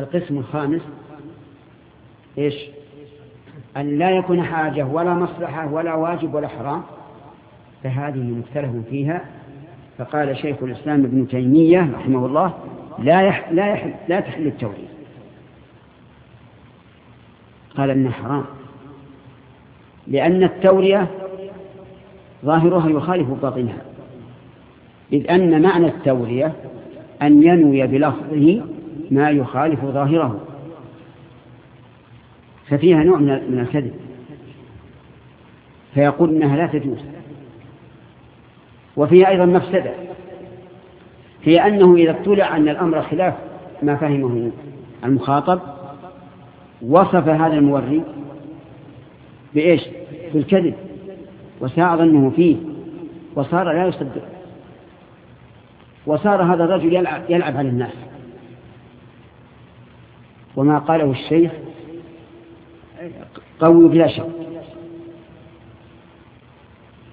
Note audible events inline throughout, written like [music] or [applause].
القسم الخامس إيش؟ أن لا يكون حاجة ولا مصلحة ولا واجب ولا حرام فهذه مختلف فيها. فقال شيخ الإسلام ابن تيمية رحمه الله لا يح لا يح لا تحل التورية قال إنها حرام. لأن التورية ظاهرها يخالف باطنها. إذ أن معنى التورية أن ينوي بلفظه ما يخالف ظاهره. ففيها نوع من الكذب. فيقول إنها لا تجوز. وفيها أيضا مفسدة هي أنه إذا اطلع أن الأمر خلاف ما فهمه المخاطب وصف هذا الموري بإيش؟ بالكذب. وساء ظنه فيه. وصار لا يصدق. وصار هذا الرجل يلعب, يلعب على الناس. وما قاله الشيخ قوي بلا شك.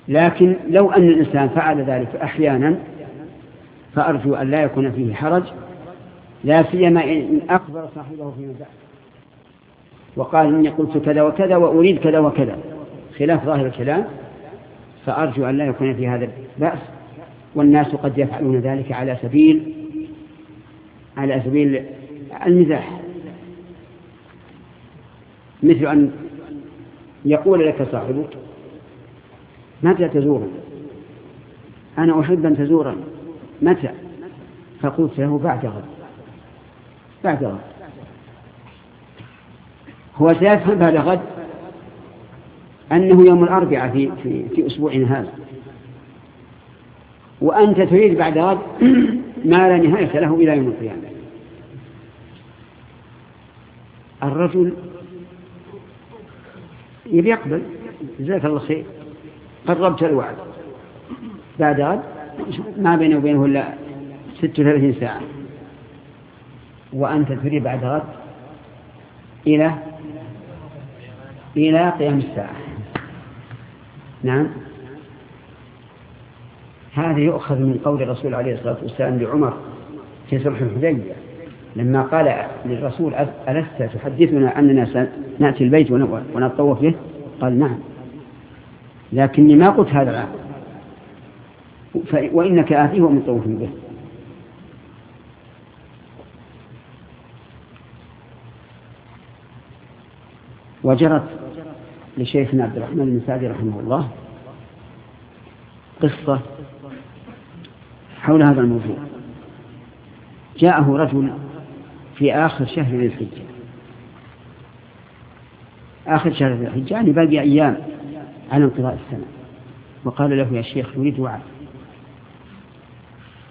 لكن لو أن الإنسان فعل ذلك أحيانا فأرجو أن لا يكون فيه حرج لا سيما إن أخبر صاحبه في بعد. وقال إني قلت كذا وكذا وأريد كذا وكذا. خلاف ظاهر الكلام فأرجو أن لا يكون في هذا بأس والناس قد يفعلون ذلك على سبيل على سبيل المزاح. مثل أن يقول لك صاحبك متى تزورني؟ أنا أحب أن تزورني. متى؟ فقلت له بعد غد. بعد غد. هو سيفهم بعد غد أنه يوم الأربعاء في, في, في أسبوعنا هذا. وأنت تريد بعد غد [clears throat] ما لا نهاية له إلى يوم القيامة. الرجل يبي يقبل. جزاك الله خير. قربت الوعد. بعد غد ما بينه وبينه إلا ست وثلاثين ساعة. وأنت تريد بعد غد إلى إلى قيام الساعة. نعم. هذا يؤخذ من قول الرسول عليه الصلاة والسلام لعمر في صلح الحديبية. لما قال للرسول ألست تحدثنا أننا سنأتي البيت ونطوف به؟ قال نعم. لكني ما قلت هذا العام. وإنك آتيه ومطوف به. وجرت لشيخنا عبد الرحمن بن سعدي رحمه الله قصة حول هذا الموضوع. جاءه رجل في آخر شهر ذي الحجة. آخر شهر ذي الحجة يعني باقي أيام على انقضاء السنة. وقال له يا شيخ نريد وعد.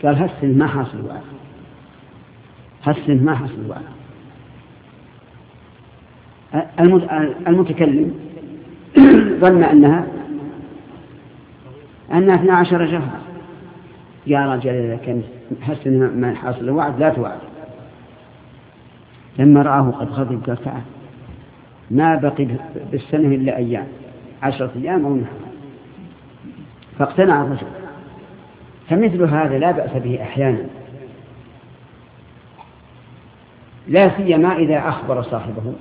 قال هسن ما حاصل وعد. هسن ما حاصل وعد. المتكلم [coughs] ظن أنها أنها 12 شهر. يا رجل إذا كان حسن ما حاصل الوعد لا توعد. لما رآه قد غضب قال تعال ما بقي بالسنة إلا أيام عشرة أيام أو نحو فاقتنع الرجل. فمثل هذا لا بأس به أحيانا. لا سيما إذا أخبر صاحبه.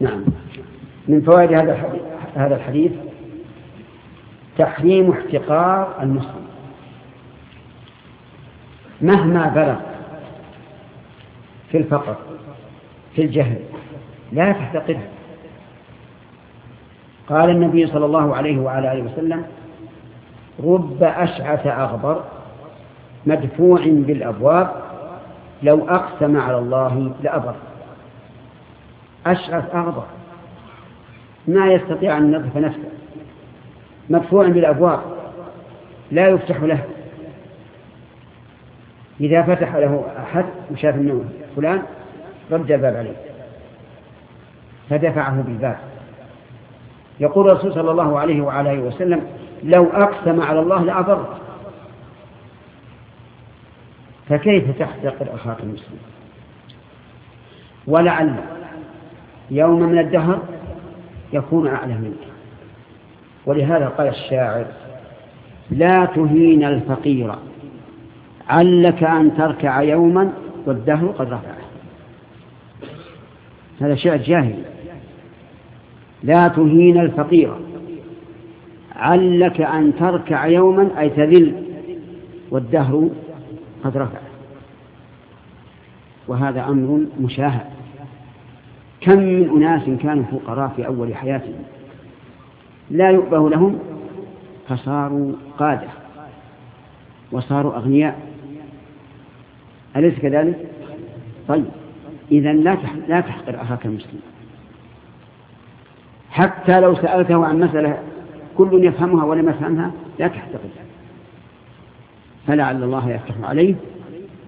نعم. من فوائد هذا هذا الحديث تحريم احتقار المسلم. مهما بلغ في الفقر في الجهل لا تحتقره قال النبي صلى الله عليه وعلى آله وسلم رب أشعث أغبر مدفوع بالأبواب لو أقسم على الله لأبر. أشعث أغبر. ما يستطيع أن ينظف نفسه. مدفوع بالأبواب لا يفتح له. إذا فتح له أحد وشاف أنه فلان رد الباب عليه. فدفعه بالباب. يقول الرسول صلى الله عليه وعلى آله وسلم لو أقسم على الله لأبر فكيف تحتقر أخاك المسلم؟ ولعل يوم من الدهر يكون أعلى منك. ولهذا قال الشاعر لا تهين الفقير علك أن تركع يوما والدهر قد رفعه هذا شعر جاهلي لا تهين الفقير. علك أن تركع يوما أي تذل. والدهر قد رفع. وهذا أمر مشاهد. كم من أناس كانوا فقراء في أول حياتهم. لا يؤبه لهم فصاروا قادة. وصاروا أغنياء. أليس كذلك؟ طيب إذا لا لا تحقر أخاك المسلم. حتى لو سألته عن مسألة كل يفهمها ولم يفهمها لا تحتقر. فلعل الله يفتح عليه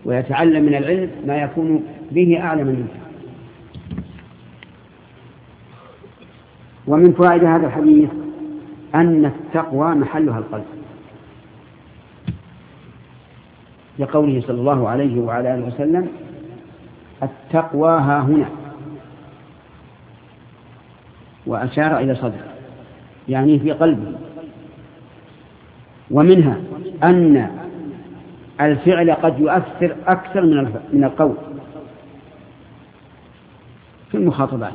ويتعلم من العلم ما يكون به أعلم منه. ومن فوائد هذا الحديث أن التقوى محلها القلب. لقوله صلى الله عليه وعلى آله وسلم التقوى ها هنا. وأشار إلى صدره يعني في قلبه. ومنها أن الفعل قد يؤثر أكثر من من القول في المخاطبات.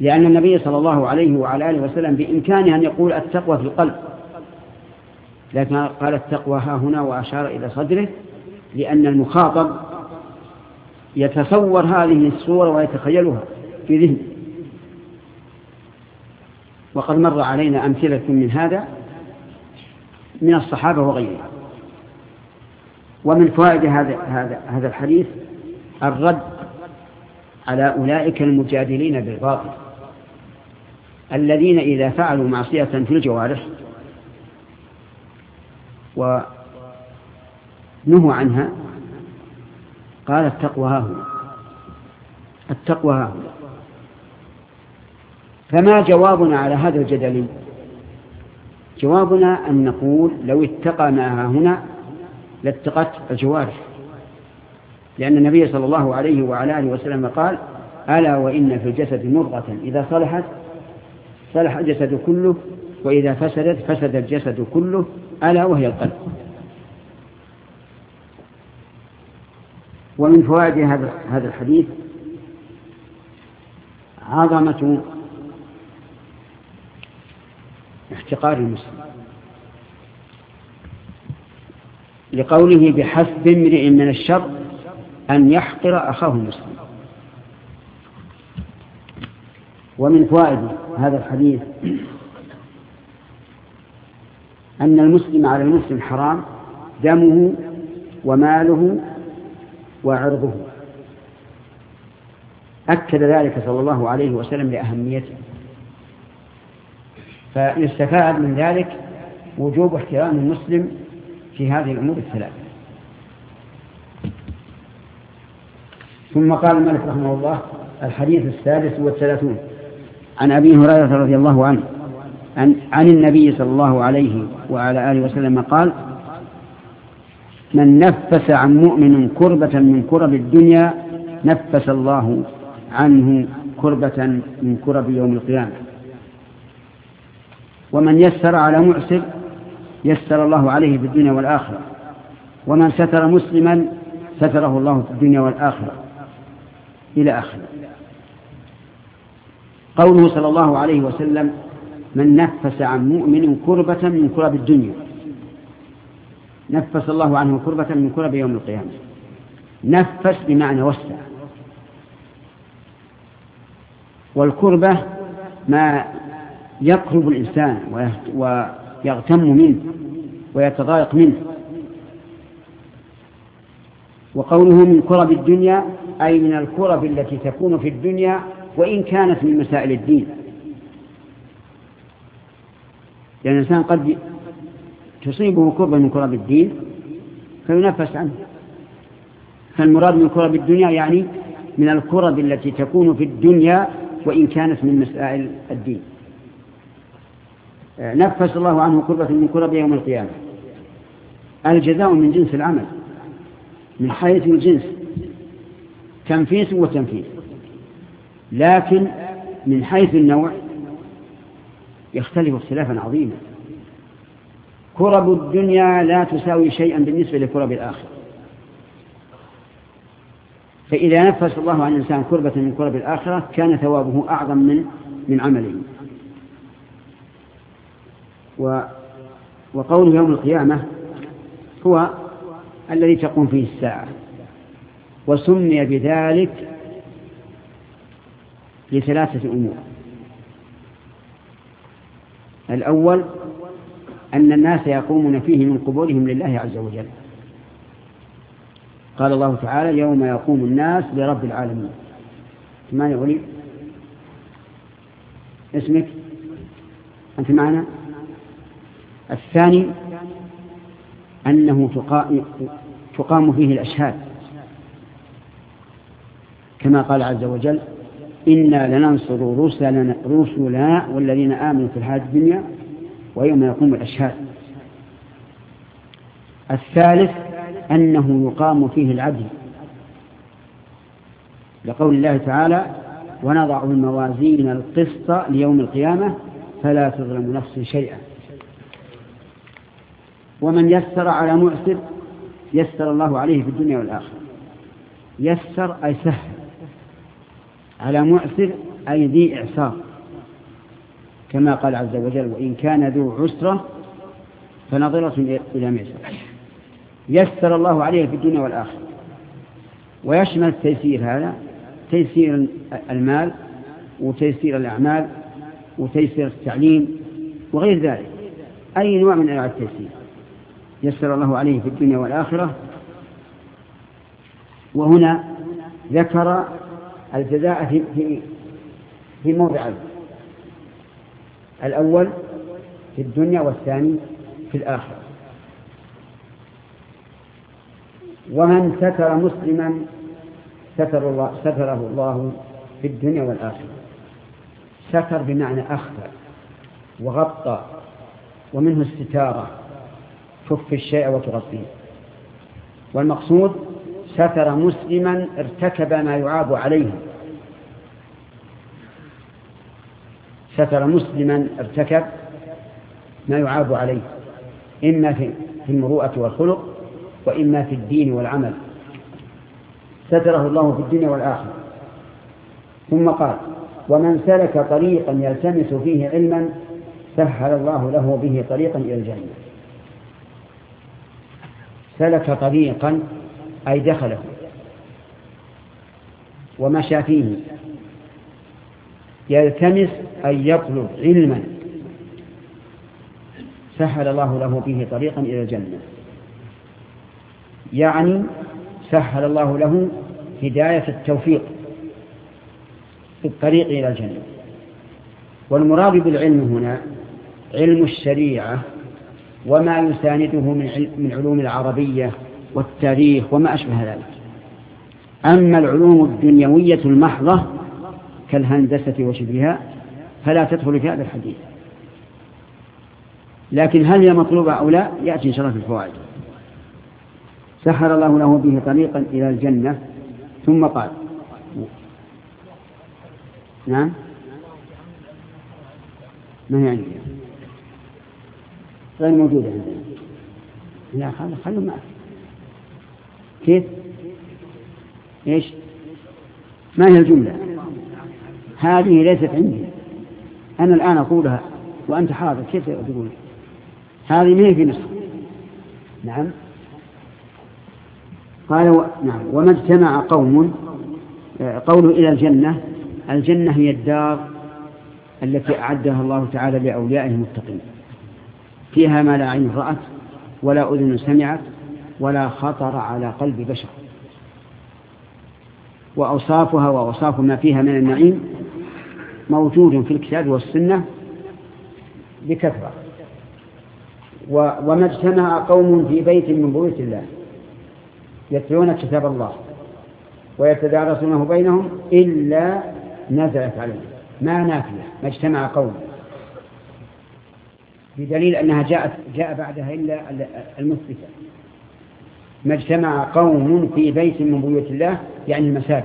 لأن النبي صلى الله عليه وعلى آله وسلم بإمكانه أن يقول التقوى في القلب. لكن قال التقوى ها هنا وأشار إلى صدره لأن المخاطب يتصور هذه الصورة ويتخيلها في ذهنه وقد مر علينا أمثلة من هذا من الصحابة وغيرهم. ومن فوائد هذا هذا هذا الحديث الرد على أولئك المجادلين بالباطل الذين إذا فعلوا معصية في الجوارح ونهوا عنها. قال التقوى ها هنا التقوى ها هنا فما جوابنا على هذا الجدل؟ جوابنا أن نقول لو اتقى ما هنا لاتقت الجوارح. لأن النبي صلى الله عليه وعلى آله وسلم قال ألا وإن في الجسد مرغة إذا صلحت صلح الجسد كله وإذا فسدت فسد الجسد كله. ألا وهي القلب. ومن فوائد هذا الحديث عظمة احتقار المسلم. لقوله بحسب امرئ من الشر أن يحقر أخاه المسلم. ومن فوائد هذا الحديث أن المسلم على المسلم حرام دمه وماله وعرضه. أكد ذلك صلى الله عليه وسلم لأهميته. فيستفاد من ذلك وجوب احترام المسلم في هذه الأمور الثلاث. ثم قال الملك رحمه الله الحديث السادس والثلاثون عن أبي هريرة رضي الله عنه عن, عن النبي صلى الله عليه وعلى آله وسلم قال من نفس عن مؤمن كربة من كرب الدنيا نفس الله عنه كربة من كرب يوم القيامة. ومن يسر على معسر يسر الله عليه في الدنيا والآخرة. ومن ستر مسلما ستره الله في الدنيا والآخرة. إلى آخره. قوله صلى الله عليه وسلم من نفس عن مؤمن كربة من كرب الدنيا. نفس الله عنه كربة من كرب يوم القيامة. نفس بمعنى وسع. والكربة ما يقرب الإنسان ويغتم منه ويتضايق منه. وقوله من كرب الدنيا أي من الكرب التي تكون في الدنيا وإن كانت من مسائل الدين. لأن الإنسان قد تصيبه كربة من كرب الدين فينفس عنه. فالمراد من كرب الدنيا يعني من الكرب التي تكون في الدنيا وإن كانت من مسائل الدين. نفس الله عنه كربة من كرب يوم القيامة. الجزاء من جنس العمل من حيث الجنس تنفيس وتنفيس. لكن من حيث النوع يختلف اختلافا عظيما. كرب الدنيا لا تساوي شيئا بالنسبة لكرب الآخرة. فإذا نفس الله عن الإنسان كربة من كرب الآخرة كان ثوابه أعظم من من عمله. و وقول يوم القيامة هو الذي تقوم فيه الساعة. وسمي بذلك لثلاثة أمور. الأول أن الناس يقومون فيه من قبورهم لله عز وجل. قال الله تعالى يوم يقوم الناس لرب العالمين. ما يقول اسمك؟ أنت معنا؟ الثاني أنه تقام فيه الأشهاد. كما قال عز وجل إنا لننصر رسلنا, رسلنا والذين آمنوا في الحياة الدنيا ويوم يقوم الأشهاد. الثالث أنه يقام فيه العدل. لقول الله تعالى ونضع الموازين القسط ليوم القيامة فلا تظلم نفس شيئا. ومن يسر على معسر يسر الله عليه في الدنيا والآخرة. يسر أي سهل. على معسر أي ذي إعسار كما قال عز وجل وإن كان ذو عسرة فنظرة إلى ميسر يسر الله عليه في الدنيا والآخرة. ويشمل التيسير هذا تيسير المال وتيسير الأعمال وتيسير التعليم وغير ذلك. أي نوع من أنواع التيسير. يسر الله عليه في الدنيا والآخرة. وهنا ذكر الجزاء في في في موضعين الأول في الدنيا والثاني في الآخرة. ومن ستر مسلما ستر الله ستره الله في الدنيا والآخرة. ستر بمعنى أخفى وغطى ومنه الستارة تخفي الشيء وتغطيه. والمقصود ستر مسلما ارتكب ما يعاب عليه. ستر مسلما ارتكب ما يعاب عليه إما في المروءة والخلق وإما في الدين والعمل. ستره الله في الدنيا والآخرة. ثم قال ومن سلك طريقا يلتمس فيه علما سهل الله له به طريقا إلى الجنة. سلك طريقا أي دخله. ومشى فيه. يلتمس أن يطلب علما. سهل الله له به طريقا إلى الجنة. يعني سهل الله له هداية التوفيق في الطريق إلى الجنة. والمراد بالعلم هنا علم الشريعة وما يسانده من علوم العربية والتاريخ وما أشبه ذلك. أما العلوم الدنيوية المحضة كالهندسة وشبهها فلا تدخل في هذا الحديث. لكن هل هي مطلوبة أو لا؟ يأتي إن شاء الله في الفوائد. سخر الله له به طريقا إلى الجنة ثم قال نعم؟ ما هي عندي غير موجودة عندنا. لا خلوا معك. كيف؟ إيش؟ ما هي الجملة؟ هذه ليست عندي. أنا الآن أقولها وأنت حاضر كيف تقول؟ هذه ما هي في نسخة. نعم. قال و... نعم. وما اجتمع قوم قول إلى الجنة. الجنة هي الدار التي أعدها الله تعالى لأوليائه المتقين. فيها ما لا عين رأت ولا أذن سمعت ولا خطر على قلب بشر. وأوصافها وأوصاف ما فيها من النعيم موجود في الكتاب والسنة بكثرة. وما اجتمع قوم في بيت من بيوت الله يتلون كتاب الله ويتدارسونه بينهم إلا نزلت عليهم. ما نافية ما اجتمع قوم. بدليل أنها جاءت جاء بعدها إلا المثبتة. ما اجتمع قوم في بيت من بيوت الله يعني المساجد.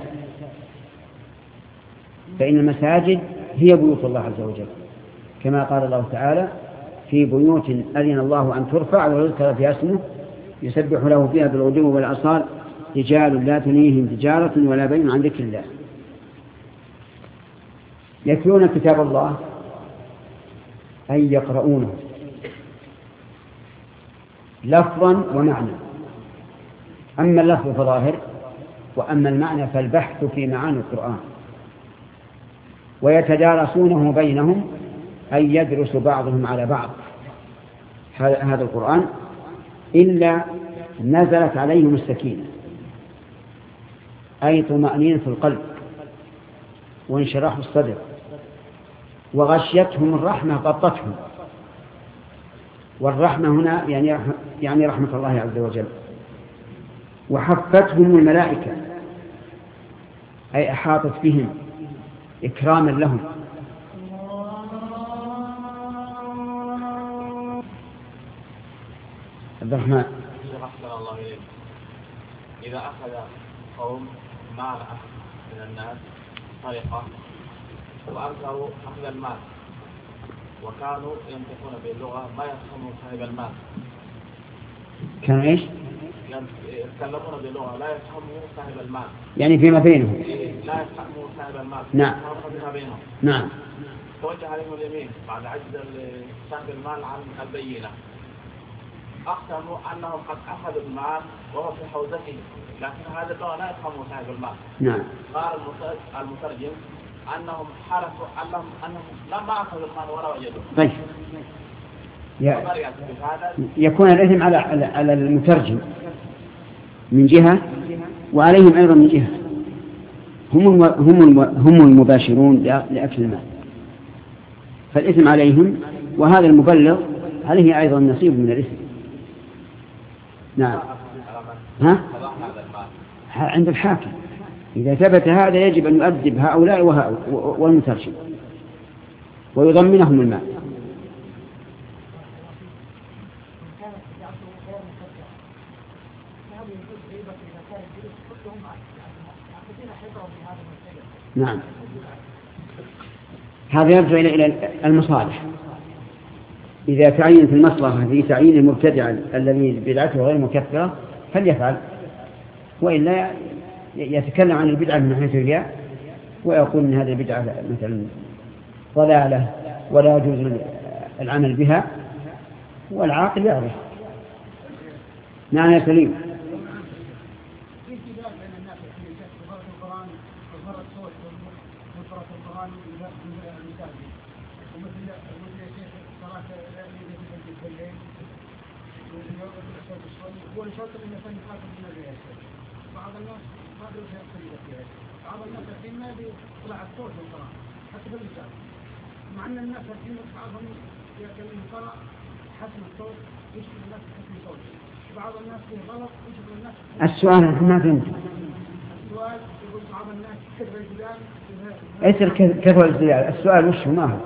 فإن المساجد هي بيوت الله عز وجل. كما قال الله تعالى في بيوت أذن الله أن ترفع ويذكر فيها اسمه يسبح له فيها بالغدو والأصال رجال لا تنيهم تجارة ولا بين عن ذكر الله. يتلون كتاب الله أي يقرؤونه. لفظا ومعنى. أما اللفظ فظاهر وأما المعنى فالبحث في معاني القرآن. ويتدارسونه بينهم أي يدرس بعضهم على بعض هذا القرآن إلا نزلت عليهم السكينة أي طمأنينة القلب وانشراح الصدر وغشيتهم الرحمة غطتهم. والرحمة هنا يعني يعني رحمة الله عز وجل. وحفتهم الملائكة أي أحاطت بهم إكراما لهم. عبد الرحمن. الله إليك. إذا أخذ قوم مال من الناس سرقة وأنكروا أخذ المال وكانوا ينطقون باللغة ما يفهمون صاحب المال. كانوا إيش؟ يتكلمون بلغة لا يفهموا صاحب المال. يعني فيما بينهم؟ إيه، لا يفهموا صاحب المال. نعم. فيما بينهم. نعم. توجه عليهم اليمين بعد عجز صاحب المال عن البينة. أقسموا أنهم قد أخذوا المال وهو في حوزته لكن هذا اللغة لا يفهمه صاحب المال. نعم. قال المترجم أنهم حرفوا أنهم أنهم لما أخذوا المال ولا وجدوا. طيب. يكون الإثم على على المترجم. من جهة وعليهم أيضا من جهة. هم هم هم المباشرون لأكل المال. فالإثم عليهم وهذا المبلغ عليه أيضا نصيب من الإثم؟ نعم. ها؟ عند الحاكم. إذا ثبت هذا يجب أن يؤدب هؤلاء والمترجم. ويضمنهم المال. نعم. هذا يرجع إلى المصالح. إذا تعينت المصلحة في تعيين المبتدع الذي بدعته غير مكفرة فليفعل. وإلا يتكلم عن البدعة من حيث الرياء ويقول إن هذه البدعة مثلا ضلالة ولا يجوز العمل بها والعاقل يعرف. نعم يا سليم بعض الناس ما أدري وش الطريقة فيها بعض الناس الحين ما الصوت من حتى في الرساله مع أن الناس الحين بعضهم يكلم حسن الصوت الناس حسن الصوت. بعض الناس فيه غلط الناس السؤال ما فهمت. السؤال يقول بعض الناس كثر الجدال إيش كثر الجدال السؤال وش ما هو؟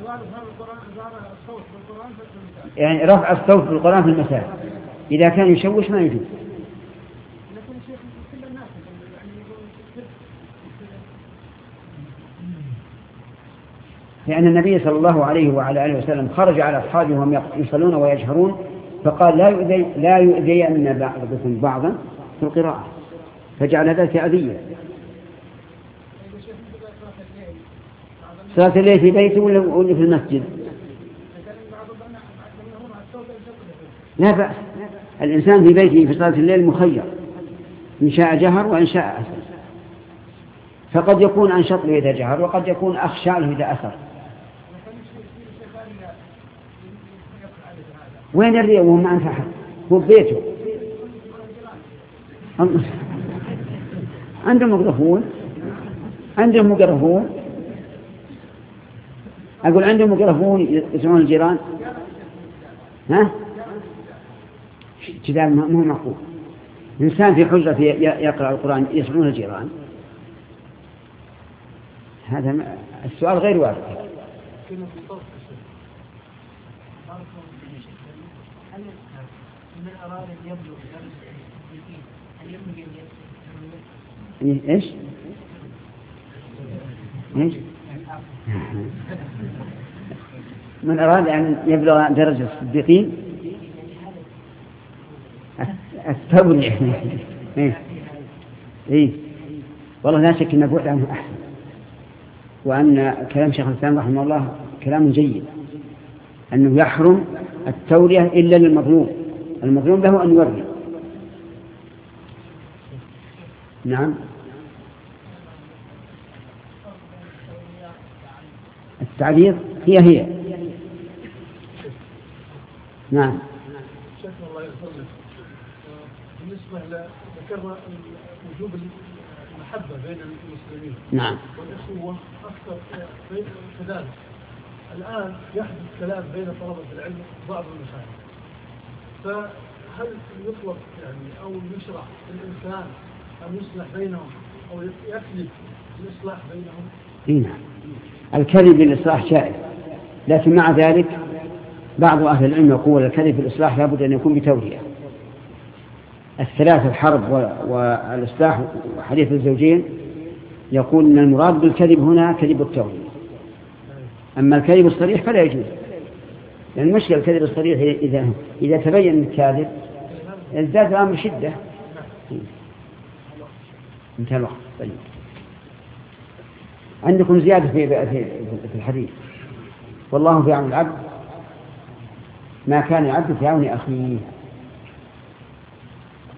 السؤال القران الصوت بالقران في يعني رفع الصوت في المساجد. إذا كان يشوش ما يجوز لأن النبي صلى الله عليه وعلى آله وسلم خرج على أصحابه وهم يصلون ويجهرون فقال لا يؤذي لا يؤذين بعضكم بعضا في القراءة. فجعل ذلك أذية. صلاة الليل في بيته ولا في المسجد؟ لا بأس. الإنسان في بيته في صلاة الليل مخير إن شاء جهر وإن شاء أسر فقد يكون أنشط له إذا جهر وقد يكون أخشى له إذا أسر وين الرياء؟ وهو ما أنفع هو بيته [laughs] عندهم مقرفون عندهم مقرفون أقول عندهم مقرفون يسمعون الجيران. ها؟ جدال مو معقول إنسان في حجرة يقرأ القرآن يسمعون الجيران هذا السؤال غير وارد إيش؟ إيش؟ [laughs] من أراد أن يبلغ درجة الصديقين التبرع إيه؟ إيه. والله لا شك أن البعد عنه أحسن. وأن كلام شيخ الإسلام رحمه الله كلام جيد. أنه يحرم التورية إلا للمظلوم. المظلوم له أن يوري نعم. التعبير هي هي. نعم شكرا الله يغفر لك بالنسبة ذكرنا وجوب المحبة بين المسلمين. نعم. والأخوة أكثر كذلك. الآن يحدث كلام بين طلبة العلم بعض المشايخ. فهل يطلب يعني أو يشرع للإنسان أن يصلح بينهم أو يكذب الإصلاح بينهم؟ إيه نعم. الكذب للإصلاح جائز. لكن مع ذلك بعض أهل العلم يقول الكذب في الإصلاح لابد أن يكون بتورية الثلاث الحرب والإصلاح وحديث الزوجين يقول أن المراد بالكذب هنا كذب التورية أما الكذب الصريح فلا يجوز. لأن المشكلة الكذب الصريح إذا إذا تبين الكاذب ازداد الأمر شدة. انتهى الوقت. طيب. عندكم زيادة في في الحديث. والله في عون العبد. ما كان العبد في عون أخيه.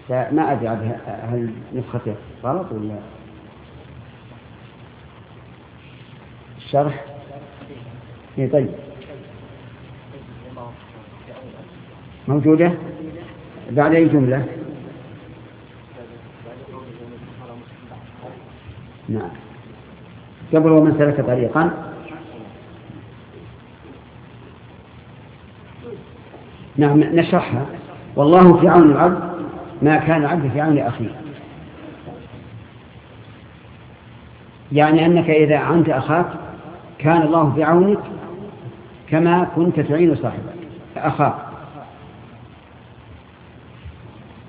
فما أدري هل نسخته غلط ولا الشرح؟ إيه طيب. موجودة؟ بعد أي جملة؟ نعم. قبل ومن سلك طريقا. نعم نشرحها. والله في عون العبد. ما كان العبد في عون أخيه يعني أنك إذا أعنت أخاك كان الله في عونك كما كنت تعين صاحبك أخاك.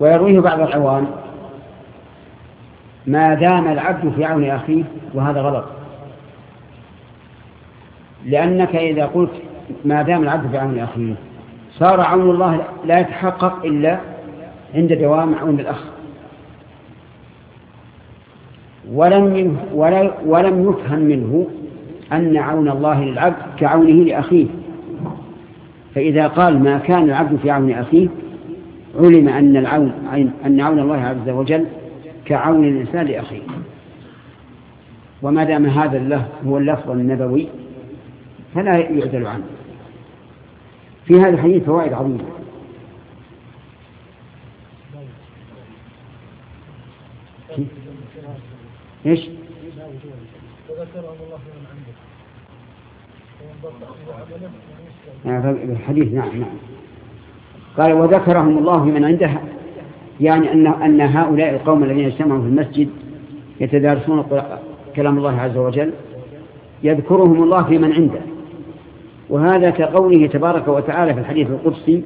ويرويه بعض العوام ما دام العبد في عون أخيه وهذا غلط. لأنك إذا قلت ما دام العبد في عون أخيه صار عون الله لا يتحقق إلا عند دوام عون الأخ. ولم ولم يفهم منه أن عون الله للعبد كعونه لأخيه. فإذا قال ما كان العبد في عون أخيه علم أن العون أن عون الله عز وجل كعون الإنسان لأخيه. وما دام هذا اللفظ هو اللفظ النبوي فلا يعدل عنه. في هذا الحديث فوائد عظيمة. إيش؟ الله من عنده الحديث نعم نعم. قال وذكرهم الله من عنده يعني أن أن هؤلاء القوم الذين اجتمعوا في المسجد يتدارسون كلام الله عز وجل يذكرهم الله في من عنده. وهذا كقوله تبارك وتعالى في الحديث القدسي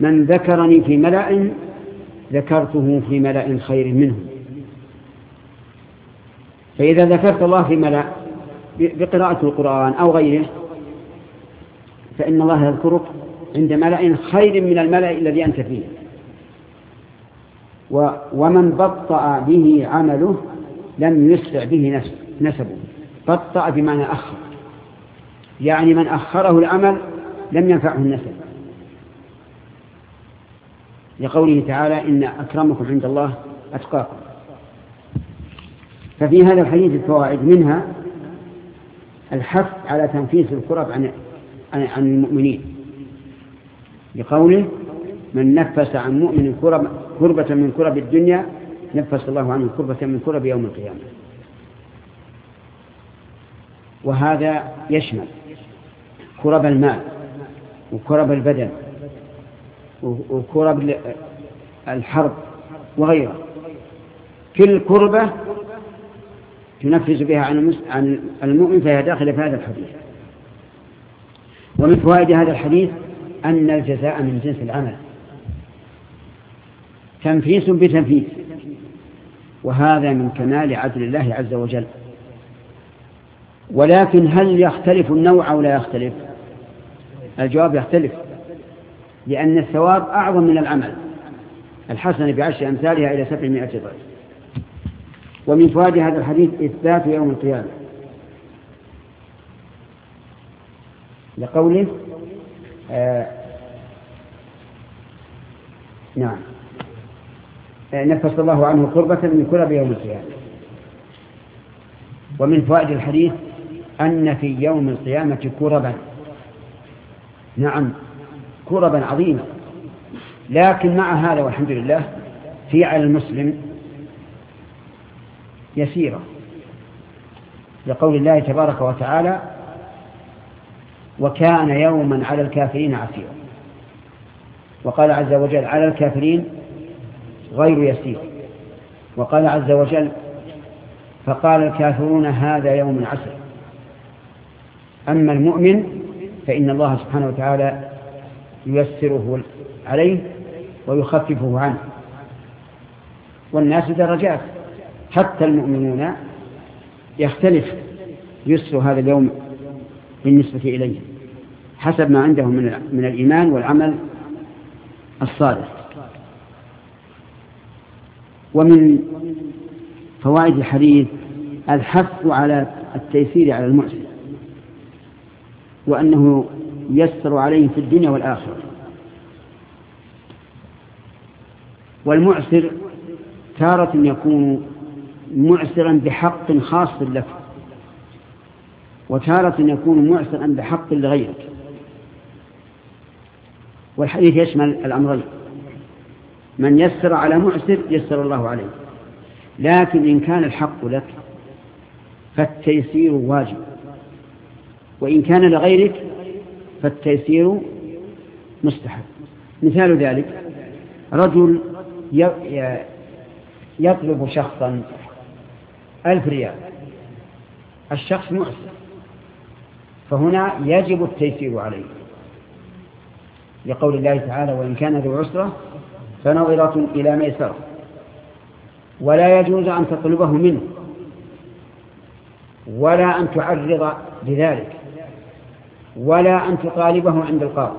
من ذكرني في ملأ ذكرته في ملأ خير منهم فإذا ذكرت الله في ملأ بقراءة القرآن أو غيره فإن الله يذكرك عند ملأ خير من الملأ الذي أنت فيه. ومن بطأ به عمله لم يسرع به نسبه. بطأ بمعنى أخر. يعني من أخره العمل لم ينفعه النسب. لقوله تعالى إن أكرمكم عند الله أتقاكم. ففي هذا الحديث الفوائد منها الحث على تنفيس الكرب عن عن المؤمنين. لقوله من نفس عن مؤمن كربة من كرب الدنيا نفس الله عنه كربة من كرب يوم القيامة. وهذا يشمل كرب المال وكرب البدن وكرب الحرب وغيرها. كل كربة تنفذ بها عن المؤمن فهي داخلة في هذا الحديث. ومن فوائد هذا الحديث أن الجزاء من جنس العمل. تنفيس بتنفيس. وهذا من كمال عدل الله عز وجل. ولكن هل يختلف النوع أو لا يختلف؟ الجواب يختلف. لأن الثواب أعظم من العمل. الحسنة بعشر أمثالها إلى سبعمائة ضعف. ومن فوائد هذا الحديث إثبات يوم القيامة. لقوله آه نعم. آه نفس الله عنه قربة من كرب يوم القيامة. ومن فوائد الحديث أن في يوم القيامة كربا. نعم كربا عظيمة لكن مع هذا والحمد لله في على المسلم يسيرة لقول الله تبارك وتعالى وكان يوما على الكافرين عسيرا. وقال عز وجل على الكافرين غير يسير. وقال عز وجل فقال الكافرون هذا يوم عسر أما المؤمن فإن الله سبحانه وتعالى ييسره عليه ويخففه عنه. والناس درجات. حتى المؤمنون يختلف يسر هذا اليوم بالنسبة إليه حسب ما عندهم من من الإيمان والعمل الصالح. ومن فوائد الحديث الحث على التيسير على المعسر وأنه يسر عليه في الدنيا والآخرة. والمعسر تارة يكون معسرا بحق خاص لك وتارة يكون معسرا بحق لغيرك. والحديث يشمل الأمرين من يسر على معسر يسر الله عليه لكن إن كان الحق لك فالتيسير واجب وإن كان لغيرك فالتيسير مستحب. مثال ذلك رجل يطلب شخصا ألف ريال. الشخص معسر فهنا يجب التيسير عليه. لقول الله تعالى وإن كان ذو عسرة فنظرة إلى ميسرة. ولا يجوز أن تطلبه منه. ولا أن تعرض بذلك ولا أن تطالبه عند القاضي.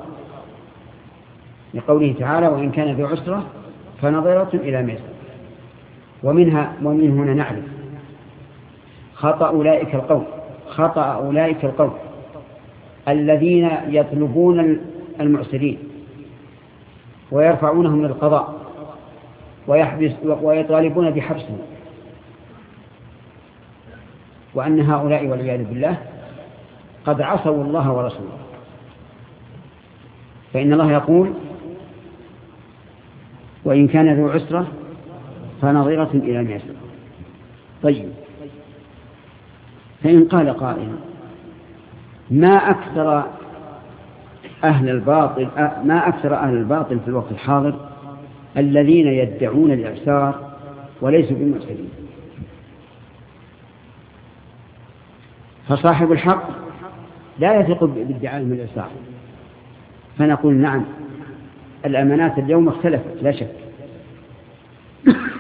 لقوله تعالى وإن كان ذو عسرة فنظرة إلى ميسرة. ومنها ومن هنا نعرف خطأ أولئك القوم. خطأ أولئك القوم. الذين يطلبون المعسرين ويرفعونهم للقضاء ويحبس ويطالبون بحبسهم. وأن هؤلاء والعياذ بالله قد عصوا الله ورسوله. فإن الله يقول وإن كان ذو عسرة فنظرة إلى ميسر طيب. فإن قال قائل ما أكثر أهل الباطل ما أكثر أهل الباطل في الوقت الحاضر الذين يدعون الإعسار وليسوا بمعسرين فصاحب الحق لا يثق بادعاء من الإعسار. فنقول نعم الأمانات اليوم اختلفت لا شك.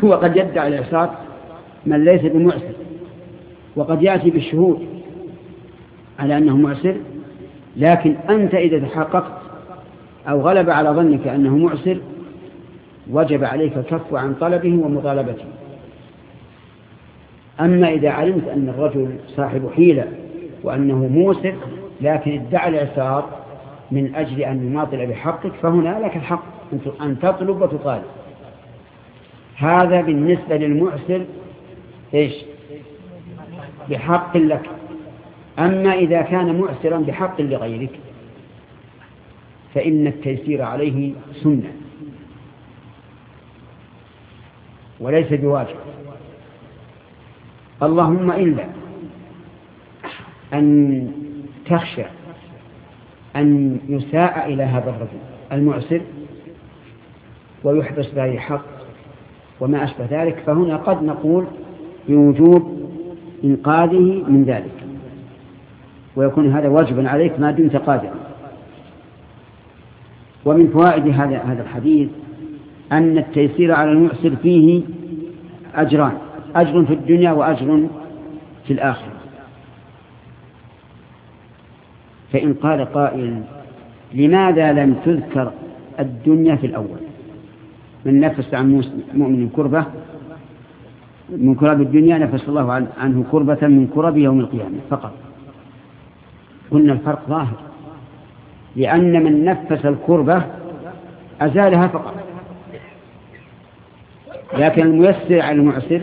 وقد يدعي الإعسار من ليس بمعسر. وقد يأتي بالشهود على أنه معسر لكن أنت إذا تحققت أو غلب على ظنك أنه معسر وجب عليك الكف عن طلبه ومطالبته. أما إذا علمت أن الرجل صاحب حيلة وأنه موسر لكن ادعى الإعسار من أجل أن يماطل بحقك فهنا لك الحق أن تطلب وتطالب. هذا بالنسبة للمعسر إيش؟ بحق لك. أما إذا كان معسرا بحق لغيرك فإن التيسير عليه سنة. وليس بواجب. اللهم إلا أن تخشى أن يساء إلى هذا الرجل المعسر ويحبس به حق وما أشبه ذلك. فهنا قد نقول بوجوب إنقاذه من ذلك. ويكون هذا واجبا عليك ما دمت قادرا. ومن فوائد هذا هذا الحديث أن التيسير على المعسر فيه أجران أجر في الدنيا وأجر في الآخرة. فإن قال قائل لماذا لم تذكر الدنيا في الأول؟ من نفس عن مؤمن كربة من كرب الدنيا نفس الله عنه كربة من كرب يوم القيامة فقط. قلنا الفرق ظاهر. لأن من نفس الكربة أزالها فقط. لكن الميسر على المعسر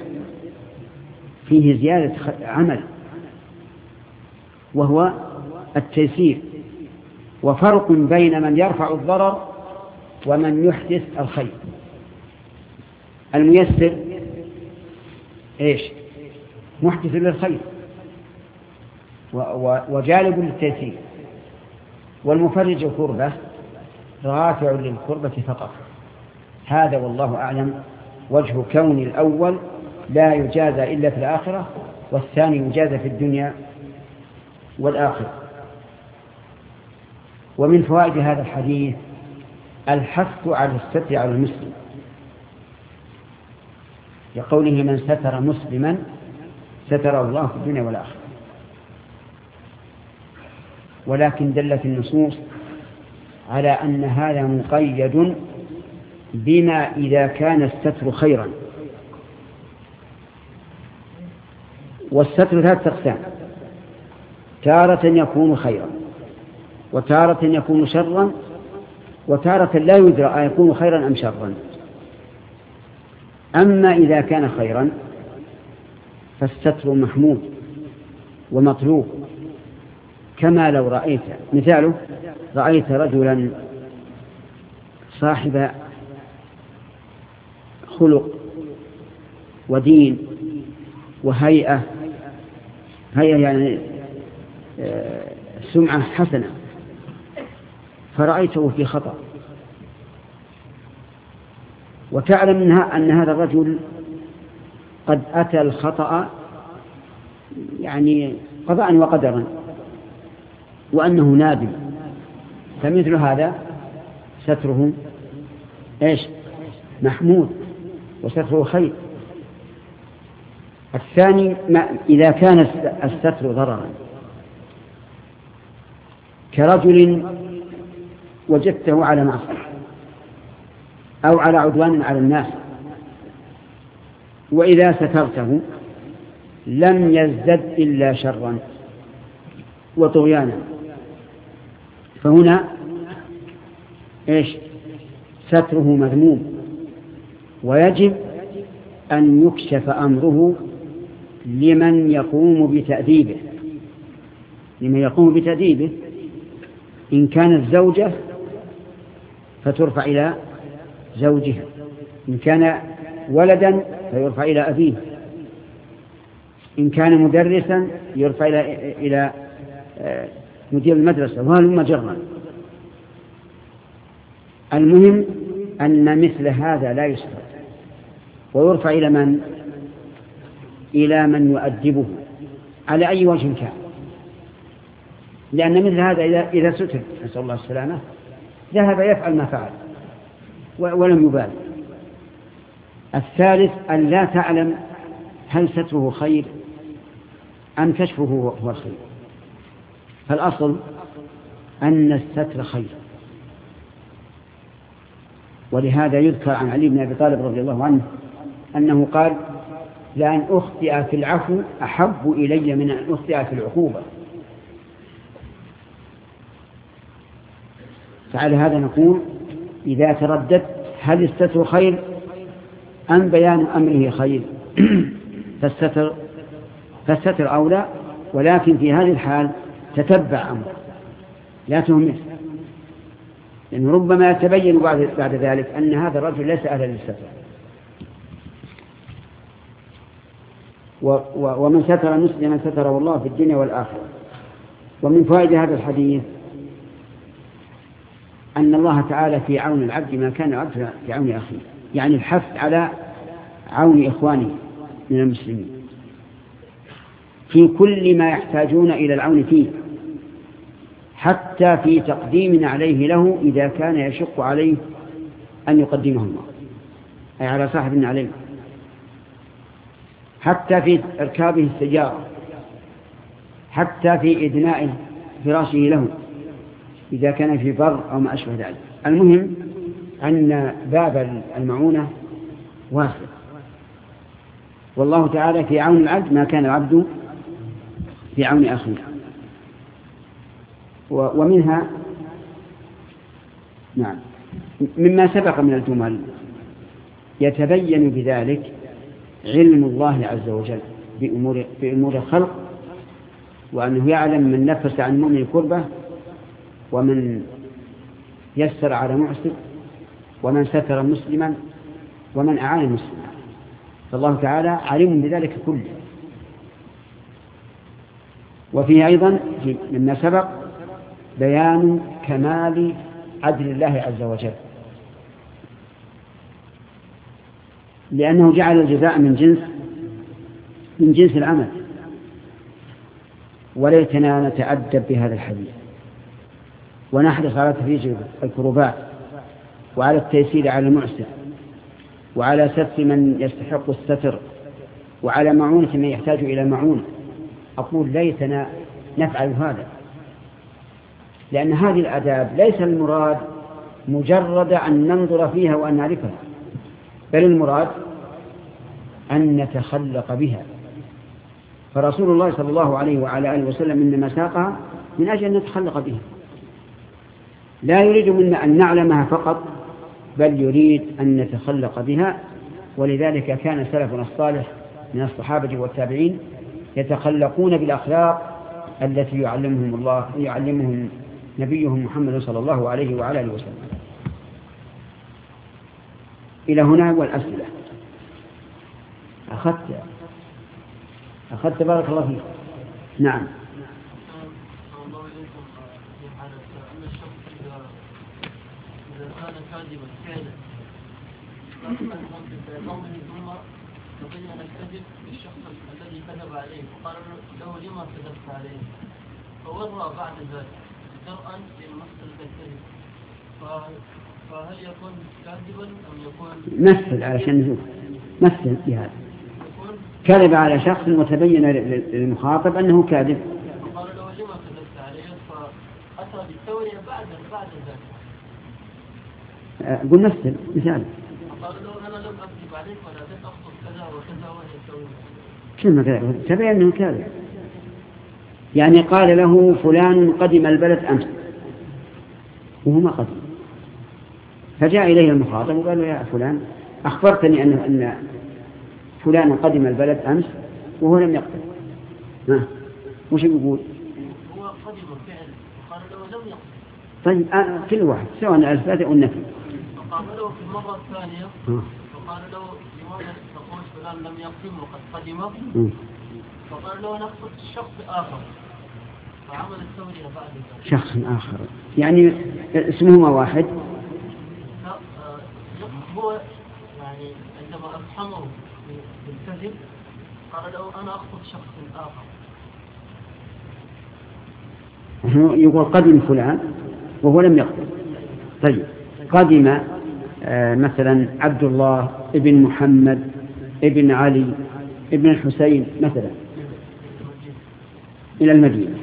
فيه زيادة عمل وهو التيسير. وفرق بين من يرفع الضرر ومن يحدث الخير. الميسر إيش؟ محدث للخير. وجالب للتيسير. والمفرج الكربة رافع للكربة فقط. هذا والله أعلم. وجه كون الأول لا يجازى إلا في الآخرة والثاني يجازى في الدنيا والآخرة. ومن فوائد هذا الحديث الحث على الستر على المسلم. لقوله من ستر مسلما ستر الله في الدنيا والآخرة. ولكن دلت النصوص على أن هذا مقيد بما إذا كان الستر خيرا. والستر ثلاثة أقسام. تارة يكون خيرا وتارة يكون شرا وتارة لا يدرى أيكون خيرا أم شرا. أما إذا كان خيرا فالستر محمود ومطلوب. كما لو رأيت مثاله رأيت رجلا صاحب خلق ودين وهيئة هيئة يعني آه، سمعة حسنة فرأيته في خطأ. وتعلم منها أن هذا الرجل قد أتى الخطأ يعني قضاء وقدرا وأنه نادم. فمثل هذا ستره إيش؟ محمود وستره خير. الثاني ما إذا كان الستر ضررا. كرجل وجدته على معصية. أو على عدوان على الناس. وإذا سترته لم يزدد إلا شرا وطغيانا. فهنا إيش؟ ستره مذموم. ويجب أن يكشف أمره لمن يقوم بتأديبه. لمن يقوم بتأديبه. إن كانت زوجة فترفع إلى زوجها. إن كان ولدا فيرفع إلى أبيه. إن كان مدرسا يرفع إلى إلى آه، مدير المدرسة وهل جرا. المهم أن مثل هذا لا يسر ويرفع إلى من؟ إلى من يؤدبه. على أي وجه كان؟ لأن مثل هذا إذا ستر نسأل الله السلامة ذهب يفعل ما فعل. ولم يبال. الثالث أن لا تعلم هل ستره خير أم كشفه هو الخير. فالأصل أن الستر خير. ولهذا يذكر عن علي بن أبي طالب رضي الله عنه أنه قال لأن أخطئ في العفو أحب إلي من أن أخطئ في العقوبة. فعلى هذا نقول إذا ترددت هل الستر خير؟ أم بيان أمره خير؟ [clears throat] فالستر فالستر أولى ولكن في هذه الحال تتبع أمره لا تهمل لأنه ربما يتبين بعد, بعد ذلك أن هذا الرجل ليس أهلا للستر. ومن ستر مسلما ستره الله في الدنيا والآخرة. ومن فوائد هذا الحديث أن الله تعالى في عون العبد ما كان العبد في عون أخيه. يعني الحث على عون إخوانه من المسلمين. في كل ما يحتاجون إلى العون فيه. حتى في تقديم عليه له إذا كان يشق عليه أن يقدمه الله. أي على صاحب عليه. حتى في إركابه السيارة. حتى في إدناء فراشه له. إذا كان في بر أو ما أشبه ذلك. المهم أن باب المعونة واسع والله تعالى في عون العبد ما كان العبد في عون أخيه. ومنها نعم. مما سبق من الجمل يتبين بذلك علم الله عز وجل بأمور, بأمور الخلق وأنه يعلم من نفس عن مؤمن كربة ومن يسر على معسر ومن ستر مسلما ومن أعان مسلما. فالله تعالى عليم بذلك كله. وفيه أيضا مما سبق بيان كمال عدل الله عز وجل. لأنه جعل الجزاء من جنس من جنس العمل. وليتنا نتأدب بهذا الحديث. ونحرص على تفريج الكروبات وعلى التيسير على المعسر وعلى ستر من يستحق الستر وعلى معونة من يحتاج إلى معونة. أقول ليتنا نفعل هذا لأن هذه الآداب ليس المراد مجرد أن ننظر فيها وأن نعرفها بل المراد أن نتخلق بها. فرسول الله صلى الله عليه وعلى آله وسلم إنما ساقها من أجل أن نتخلق بها. لا يريد منا أن نعلمها فقط بل يريد أن نتخلق بها. ولذلك كان سلفنا الصالح من الصحابة والتابعين يتخلقون بالأخلاق التي يعلمهم الله يعلمهم نبيهم محمد صلى الله عليه وعلى آله وسلم. إلى هنا والأسئلة. أخذت أخذت بارك الله فيك. نعم كان كاذبا فعلا قومه ثم تبين الكذب للشخص الذي كذب عليه له لما كذبت عليه فورى بعد ذلك الكذب فهل يكون كاذبا أم يكون مثل نشوف كذب على شخص وتبين للمخاطب أنه كاذب. قال له لما كذبت عليه فأتى بالتورية بعد بعد ذلك قل مثل مثال. قال له أنا لم أكذب عليك ولكن أخطب كذا وكذا وهي كلمة. كذا تبين أنه كاذب يعني قال له فلان قدم البلد أمس. وهو ما قدم. فجاء إليه المخاطب وقال له يا فلان أخبرتني أن أن فلان قدم البلد أمس وهو لم يقدم. ها؟ وش يقول؟ هو قدم بالفعل وقال له لم يقدم. طيب آه كل واحد سواء الإثبات أو النفي فقال له في المرة الثانية فقال له لماذا تقول فلان لم يقدم وقد قدم. فقال له نقصد شخص آخر. فعمل التورية بعد ذلك. شخص آخر. يعني اسمهما واحد؟ لا هو يعني عندما أفهمه بالكذب قال له أنا أقصد شخص آخر. يقول قدم فلان وهو لم يقدم. طيب. قدم آه مثلا عبد الله ابن محمد ابن علي ابن الحسين مثلا إلى المدينة.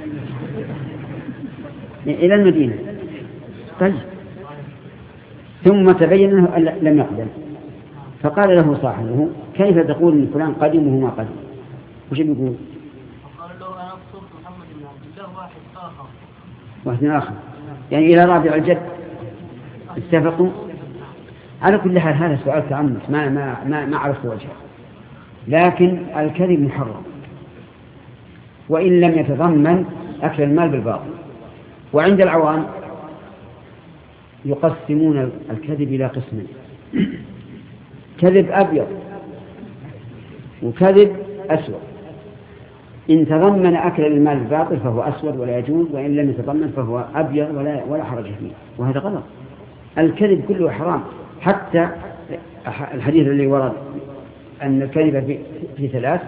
إلى المدينة. طيب. ثم تبين أنه لم يقدم. فقال له صاحبه كيف تقول إن فلان قدم وهو ما قدم؟ وش بيقول؟ قال له أنا محمد بن عبد الله واحد آخر. واحد آخر. يعني إلى رابع الجد. اتفقوا؟ على كل حال هذا سؤال تعنت ما ما ما, ما عرفت وجهه. لكن الكذب محرم. وإن لم يتضمن أكل المال بالباطل. وعند العوام يقسمون الكذب إلى قسمين. كذب أبيض وكذب أسود. إن تضمن أكل المال الباطل فهو أسود ولا يجوز وإن لم يتضمن فهو أبيض ولا, ولا حرج فيه. وهذا غلط. الكذب كله حرام. حتى الحديث الذي ورد أن الكذب في, في ثلاث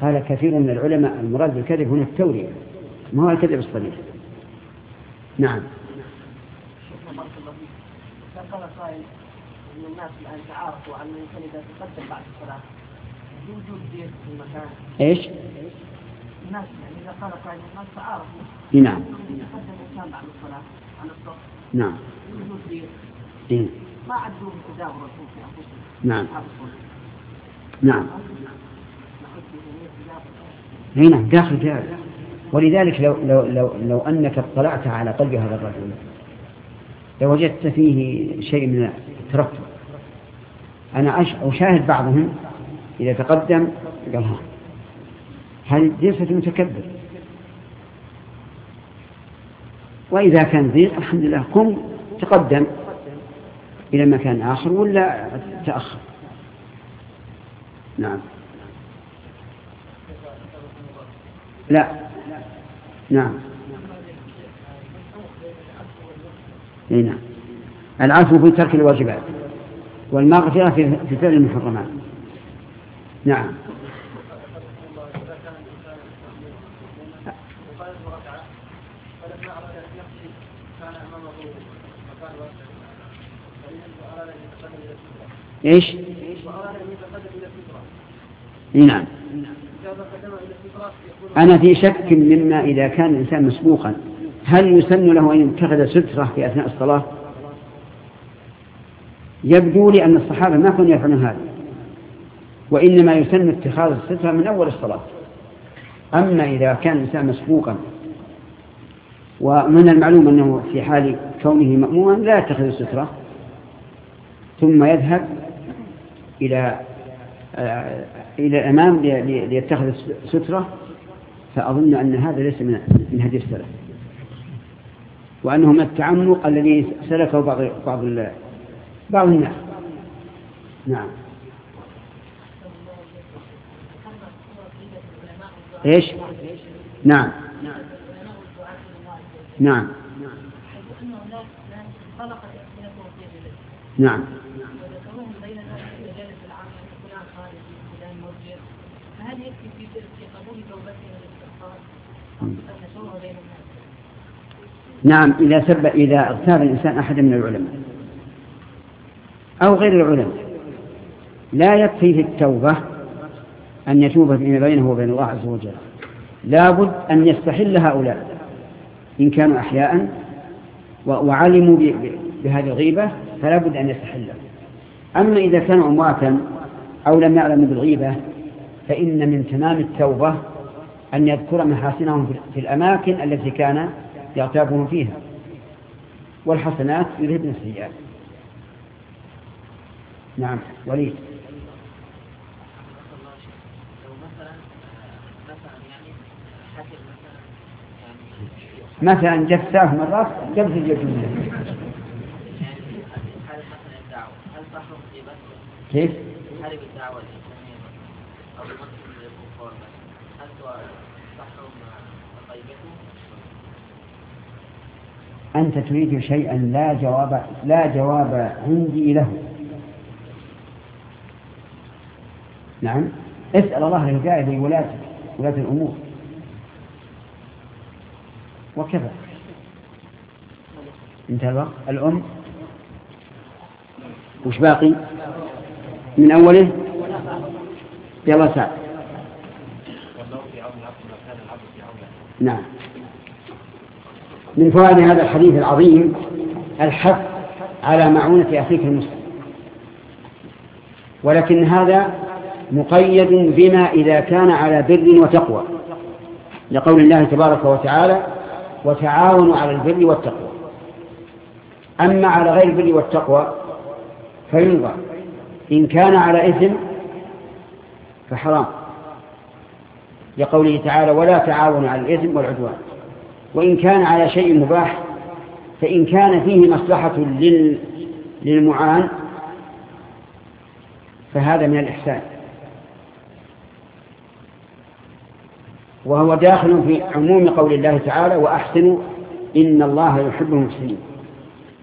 قال كثير من العلماء المراد بالكذب هنا التورية ما هو الكذب الصريح؟ نعم. قائل ان الناس الان تعارفوا على ان الكذب تقدم بعد الصلاه وجود دير في المكان إيش؟ الناس يعني اذا قال قائل الناس تعارفوا نعم. يقدم الانسان بعد الصلاه نعم. إيه؟ ما في أنفسهم. نعم. نعم. هنا نعم، داخل هذا. ولذلك لو, لو, لو, لو أنك اطلعت على قلب هذا الرجل لوجدت فيه شيء من الترفع أنا أشاهد بعضهم إذا تقدم قال ها هذه جلسة متكبر وإذا كان ضيق الحمد لله قم تقدم. إلى مكان آخر ولا تأخر. نعم. لا. نعم. إي نعم. العفو في ترك الواجبات والمغفرة في فعل المحرمات. نعم. إيش؟ نعم. أنا في شك مما إذا كان الإنسان مسبوقا. هل يسن له أن يتخذ سترة في أثناء الصلاة؟ يبدو لي أن الصحابة ما كانوا يفعلون هذا وإنما يسن اتخاذ السترة من أول الصلاة. أما إذا كان الإنسان مسبوقا ومن المعلوم أنه في حال كونه مأموما لا يتخذ السترة. ثم يذهب إلى آه، إلى الأمام ليتخذ سترة. فأظن أن هذا ليس من هدي السلف. وأنه من التعمق الذي سلكه بعض بعض بعض الناس. نعم. إيش؟ نعم. نعم. نعم. فهل يكفي في قبول نعم إذا سب إذا اغتاب الإنسان أحد من العلماء أو غير العلماء لا يكفي في التوبة أن يتوب فيما بينه وبين الله عز وجل. لابد أن يستحل هؤلاء. إن كانوا أحياء وعلموا بهذه الغيبة فلا بد أن يستحلوا. أما إذا كانوا أمواتا أو لم يعلموا بالغيبة فإن من تمام التوبة أن يذكر محاسنهم في الأماكن التي كان يغتابهم فيها. والحسنات يذهبن السيئات. نعم وليد. مثلا جفاه مرات؟ جبس الجبس كيف؟ أنت تريد شيئا لا جواب لا جواب عندي له. نعم. اسأل الله الهداية لولاة ولاة الأمور. وكفى انتهى الوقت. الأم؟ وش باقي؟ من أوله؟ يلا سعد نعم. من فوائد هذا الحديث العظيم الحث على معونة أخيك المسلم. ولكن هذا مقيد بما إذا كان على بر وتقوى. لقول الله تبارك وتعالى وتعاونوا على البر والتقوى. أما على غير البر والتقوى فينظر. إن كان على إثم فحرام. لقوله تعالى ولا تعاونوا على الإثم والعدوان. وإن كان على شيء مباح فإن كان فيه مصلحة للمعان فهذا من الإحسان. وهو داخل في عموم قول الله تعالى وأحسنوا إن الله يحب المحسنين.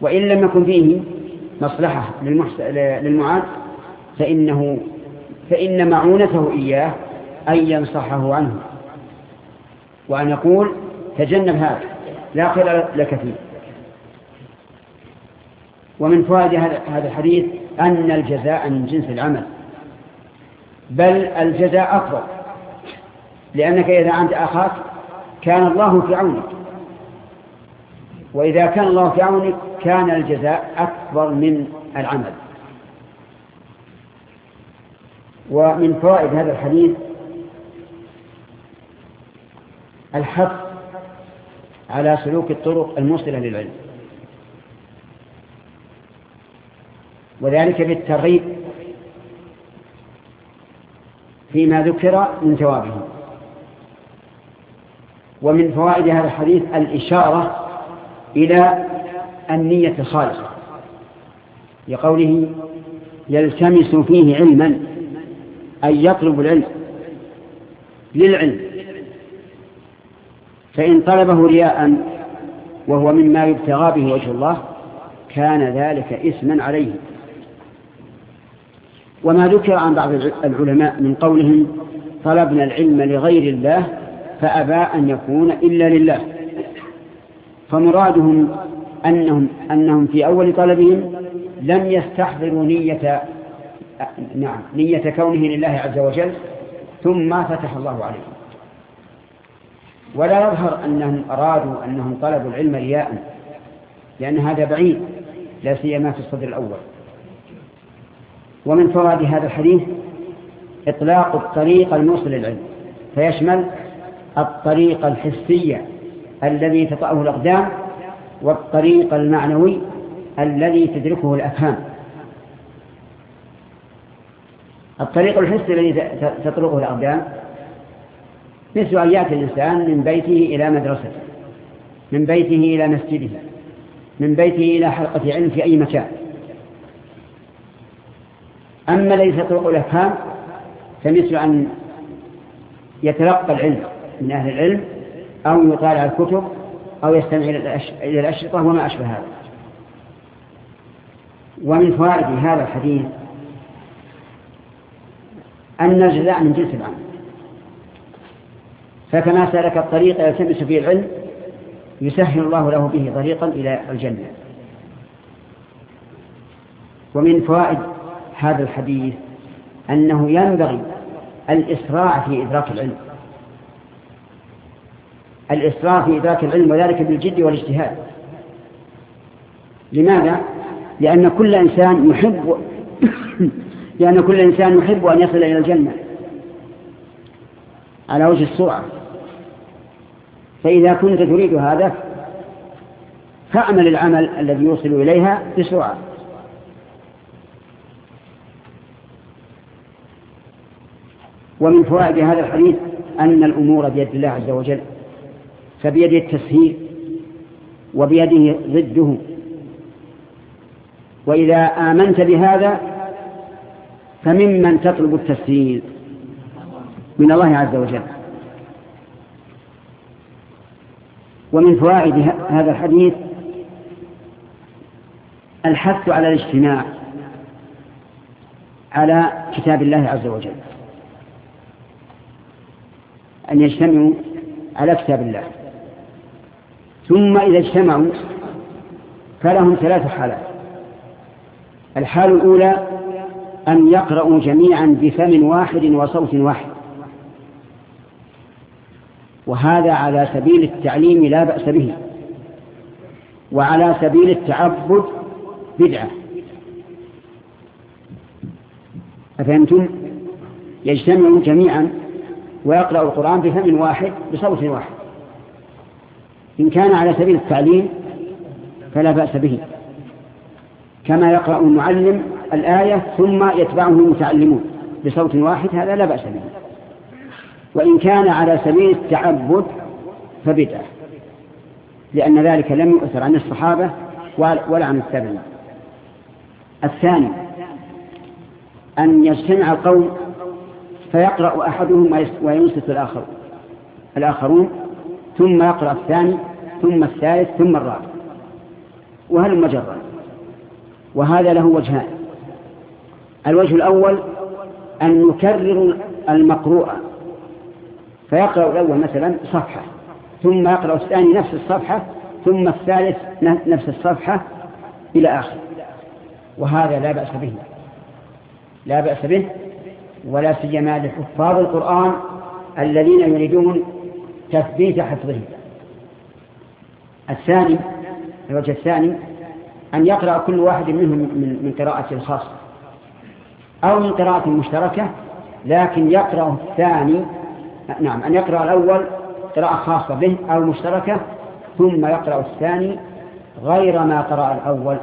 وإن لم يكن فيه مصلحة للمعان فإنه فإن معونته إياه أن ينصحه عنه وأن يقول تجنب هذا لا خير لك فيه. ومن فوائد هذا الحديث أن الجزاء من جنس العمل بل الجزاء أفضل. لأنك إذا عنت أخاك كان الله في عونك. وإذا كان الله في عونك كان الجزاء أكبر من العمل. ومن فوائد هذا الحديث الحث على سلوك الطرق الموصلة للعلم. وذلك بالترغيب فيما ذكر من ثوابه ومن فوائد هذا الحديث الإشارة إلى النية الخالصة لقوله يلتمس فيه علما أي يطلب العلم للعلم فإن طلبه رياء وهو مما يبتغى به وجه الله كان ذلك إثما عليه وما ذكر عن بعض العلماء من قولهم طلبنا العلم لغير الله فأبى أن يكون إلا لله. فمرادهم أنهم, أنهم في أول طلبهم لم يستحضروا نية نعم نية كونه لله عز وجل ثم فتح الله عليهم. ولا يظهر أنهم أرادوا أنهم طلبوا العلم رياء لأن هذا بعيد لا سيما في الصدر الأول. ومن فوائد هذا الحديث إطلاق الطريق الموصل للعلم فيشمل الطريق الحسية الذي تطأه الأقدام والطريق المعنوي الذي تدركه الأفهام. الطريق الحسي الذي تطرقه الأقدام مثل أن يأتي الإنسان من بيته إلى مدرسته من بيته إلى مسجده من بيته إلى حلقة علم في أي مكان. أما الذي تطرق الأفهام فمثل أن يتلقى العلم من أهل العلم أو يطالع الكتب أو يستمع إلى الأشرطة وما أشبه هذا. ومن فوائد هذا الحديث أن الجزاء من جنس العمل فكما سلك الطريق يلتمس فيه العلم يسهل الله له به طريقا إلى الجنة. ومن فوائد هذا الحديث أنه ينبغي الإسراع في إدراك العلم. الإسراع في إدراك العلم وذلك بالجد والاجتهاد. لماذا؟ لأن كل إنسان يحب [coughs] لأن كل إنسان يحب أن يصل إلى الجنة. على وجه السرعة فإذا كنت تريد هذا فاعمل العمل الذي يوصل إليها بسرعة. ومن فوائد هذا الحديث أن الأمور بيد الله عز وجل. فبيده التسهيل وبيده ضده. وإذا آمنت بهذا فممن تطلب التسهيل؟ من الله عز وجل. ومن فوائد هذا الحديث الحث على الاجتماع على كتاب الله عز وجل. أن يجتمعوا على كتاب الله. ثم إذا اجتمعوا فلهم ثلاث حالات. الحال الأولى أن يقرأوا جميعا بفم واحد وصوت واحد. وهذا على سبيل التعليم لا بأس به. وعلى سبيل التعبد بدعة. أفهمتم؟ يجتمعوا جميعا ويقرأ القرآن بفم واحد بصوت واحد. إن كان على سبيل التعليم فلا بأس به. كما يقرأ المعلم الآية ثم يتبعه المتعلمون بصوت واحد هذا لا بأس به. وإن كان على سبيل التعبد فبدعة لأن ذلك لم يؤثر عن الصحابة ولا عن التابعين. الثاني أن يجتمع القوم فيقرأ أحدهم وينصت الآخر الآخرون ثم يقرأ الثاني ثم الثالث ثم الرابع. وهل مجرد؟ وهذا له وجهان. الوجه الأول أن نكرر المقروء. فيقرأ الأول مثلا صفحة ثم يقرأ الثاني نفس الصفحة ثم الثالث نفس الصفحة إلى آخر. وهذا لا بأس به. لا بأس به ولا سيما لحفاظ القرآن الذين يريدون تثبيت حفظه. الثاني الوجه الثاني أن يقرأ كل واحد منهم من قراءة الخاصة أو من قراءة مشتركة لكن يقرأ الثاني نعم أن يقرأ الأول قراءة خاصة به أو مشتركة ثم يقرأ الثاني غير ما قرأ الأول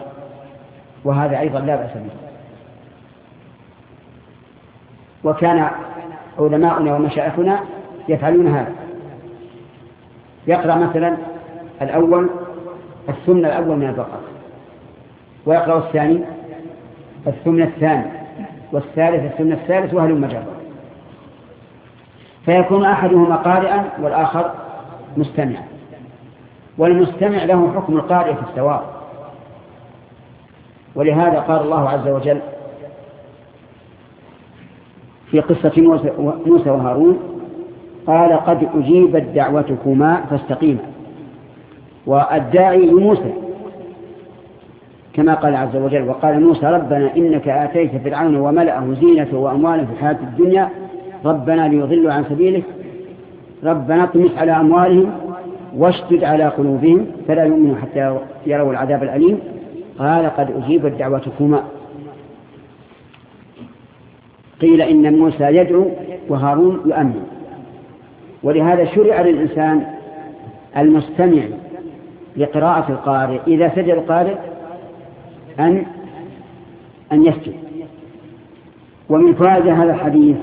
وهذا أيضا لا بأس به. وكان علماؤنا ومشايخنا يفعلون هذا. يقرأ مثلا الأول الثمن الأول من البقرة ويقرأ الثاني الثمن الثاني والثالث الثمن الثالث وهل مجرد فيكون أحدهما قارئا والآخر مستمعا. والمستمع له حكم القارئ في السواء ولهذا قال الله عز وجل في قصة موسى وهارون قال قد أجيبت دعوتكما فاستقيما. والداعي موسى كما قال عز وجل وقال موسى ربنا إنك آتيت فرعون وملأه زينة وأموالا في الحياة الدنيا ربنا ليضلوا عن سبيلك ربنا اطمس على أموالهم واشتد على قلوبهم فلا يؤمنوا حتى يروا العذاب الأليم. قال قد أجيبت دعوتكما. قيل إن موسى يدعو وهارون يؤمن. ولهذا شرع للإنسان المستمع لقراءة القارئ إذا سجد القارئ أن أن يسجد. ومن فائدة هذا الحديث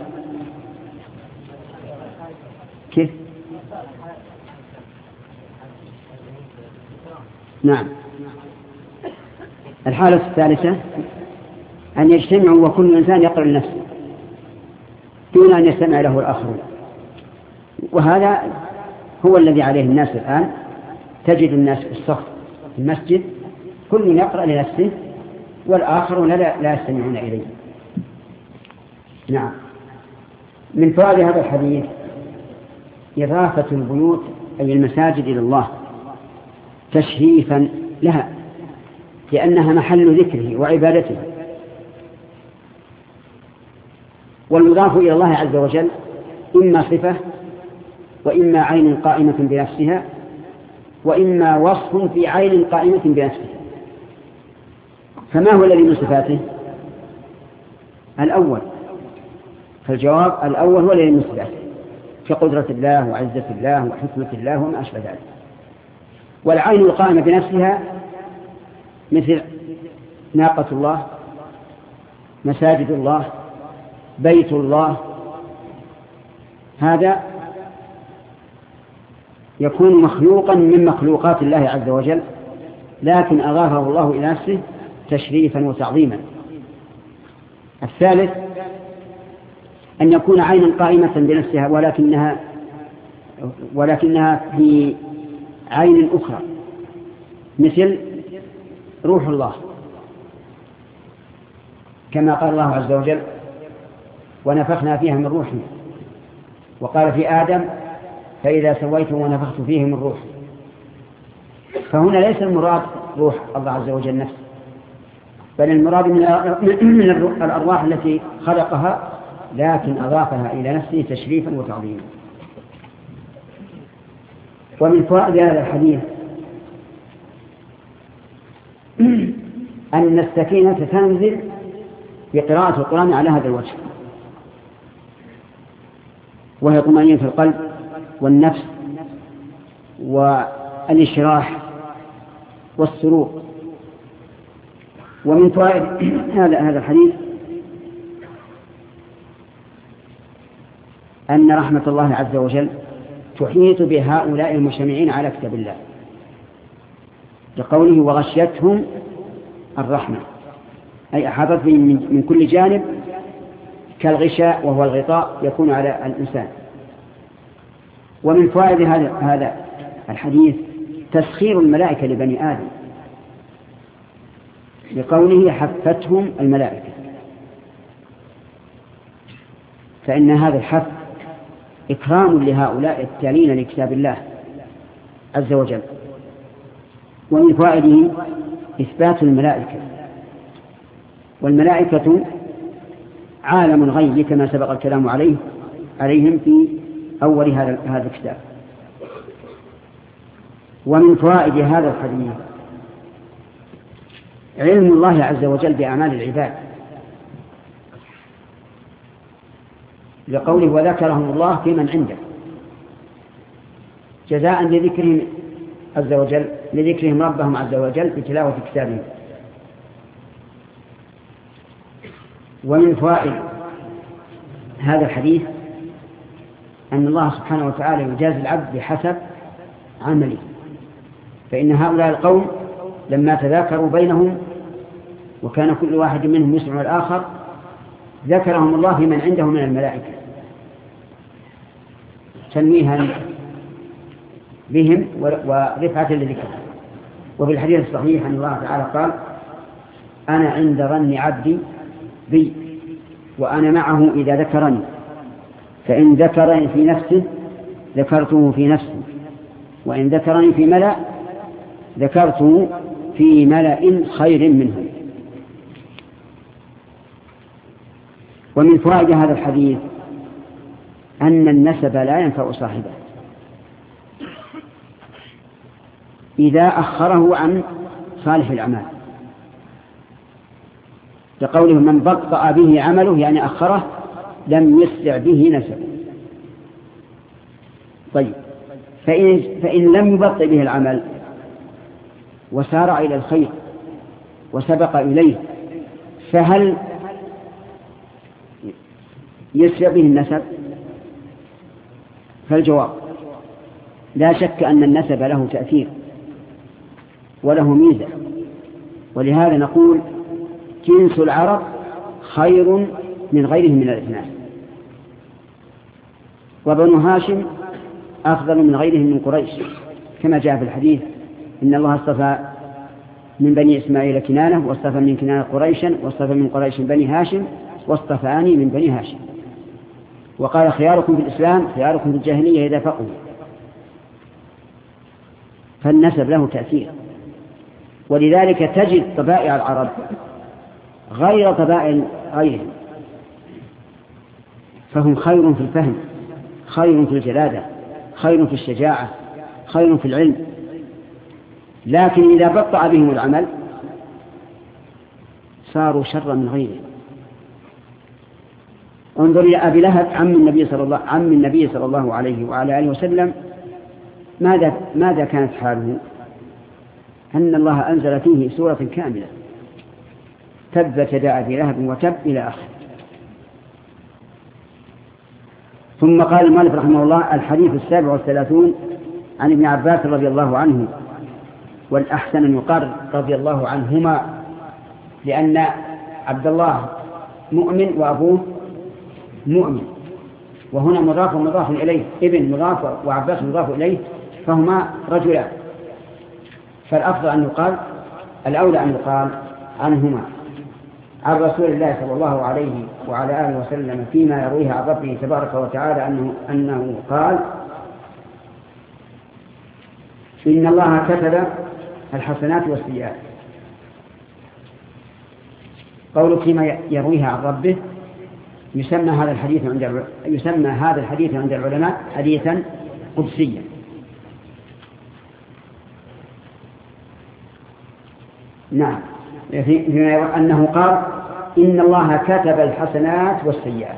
كيف؟ نعم. الحالة الثالثة أن يجتمعوا وكل إنسان يقرأ لنفسه دون أن يستمع له الآخرون. وهذا هو الذي عليه الناس الآن. تجد الناس في الصف في المسجد كل يقرأ لنفسه والآخرون لا, لا يستمعون إليه. نعم. من فوائد هذا الحديث إضافة البيوت أي المساجد إلى الله تشريفا لها لأنها محل ذكره وعبادته. والمضاف إلى الله عز وجل إما صفة وإما عين قائمة بنفسها وإما وصف في عين قائمة بنفسها. فما هو الذي من صفاته؟ الأول. فالجواب الأول هو الذي من صفاته. كقدرة الله وعزة الله وحكمة الله وما أشبه ذلك. والعين القائمة بنفسها مثل ناقة الله مساجد الله بيت الله. هذا يكون مخلوقا من مخلوقات الله عز وجل لكن أضافه الله إلى نفسه تشريفا وتعظيما. الثالث أن يكون عينا قائمة بنفسها ولكنها ولكنها في عين أخرى. مثل روح الله. كما قال الله عز وجل ونفخنا فيها من روحنا وقال في آدم فإذا سويت ونفخت فيه من روح. فهنا ليس المراد روح الله عز وجل نفسه بل المراد من الأرواح التي خلقها لكن أضافها إلى نفسه تشريفا وتعظيما. ومن فوائد هذا الحديث أن السكينة تنزل بقراءة القرآن على هذا الوجه وهي طمأنينة القلب. والنفس والانشراح والسرور ومن فوائد [clears throat] هذا هذا الحديث أن رحمة الله عز وجل تحيط بهؤلاء المجتمعين على كتاب الله لقوله وغشيتهم الرحمة أي أحاطت من كل جانب كالغشاء وهو الغطاء يكون على الإنسان. ومن فوائد هذا الحديث تسخير الملائكة لبني آدم. لقوله حفتهم الملائكة. فإن هذا الحف إكرام لهؤلاء التالين لكتاب الله عز وجل. ومن فوائده إثبات الملائكة. والملائكة عالم الغيب كما سبق الكلام عليه عليهم في أول هذا هذا الكتاب. ومن فوائد هذا الحديث علم الله عز وجل بأعمال العباد. لقوله وذكرهم الله في من عنده. جزاء لذكرهم عز وجل لذكرهم ربهم عز وجل بتلاوة كتابه ومن فوائد هذا الحديث أن الله سبحانه وتعالى يجازي العبد بحسب عمله. فإن هؤلاء القوم لما تذاكروا بينهم وكان كل واحد منهم يسمع الآخر ذكرهم الله من عنده من الملائكة. تنويها بهم ورفعة لذكرهم. وفي الحديث الصحيح أن الله تعالى قال أنا عند ظن عبدي بي وأنا معه إذا ذكرني. فإن ذكرني في نفسه ذكرته في نفسي. وإن ذكرني في ملأ ذكرته في ملأ خير منه. ومن فوائد هذا الحديث أن النسب لا ينفع صاحبه. إذا أخره عن صالح الأعمال. لقوله من بطأ به عمله يعني أخره لم يسرع به نسبه. طيب. فإن, فإن لم يبطئ به العمل وسارع إلى الخير وسبق إليه فهل يسرع به النسب؟ فالجواب لا شك أن النسب له تأثير وله ميزة. ولهذا نقول جنس العرب خير من غيرهم من الإثنان. وبنو هاشم أفضل من غيرهم من قريش. كما جاء في الحديث إن الله اصطفى من بني إسماعيل كنانة واصطفى من كنانة قريشا واصطفى من قريش بني هاشم واصطفاني من بني هاشم. وقال خياركم في الإسلام خياركم في الجاهلية إذا فقهوا. فالنسب له تأثير. ولذلك تجد طبائع العرب غير طبائع غيرهم فهم خير في الفهم. خير في الجلادة خير في الشجاعة خير في العلم. لكن إذا بطأ بهم العمل صاروا شرا من غيرهم انظر إلى أبي لهب عم النبي صلى الله عم النبي صلى الله عليه وعلى آله وسلم. ماذا ماذا كانت حاله؟ أن الله أنزل فيه سورة كاملة. تبت يدا أبي لهب وتب إلى آخره. ثم قال المالك رحمه الله الحديث السابع والثلاثون عن ابن عباس رضي الله عنه والأحسن أن يقال رضي الله عنهما لأن عبد الله مؤمن وأبوه مؤمن وهنا مضاف مضاف إليه ابن مضاف وعباس مضاف إليه فهما رجلان. فالأفضل أن يقال الأولى أن يقال عنهما. عن رسول الله صلى الله عليه وعلى آله وسلم فيما يرويه عن ربه تبارك وتعالى أنه, أنه قال إن الله كتب الحسنات والسيئات. قول فيما يرويها عن ربه يسمى هذا الحديث عند يسمى هذا الحديث عند العلماء حديثا قدسيا. نعم. فيما أنه قال إن الله كتب الحسنات والسيئات.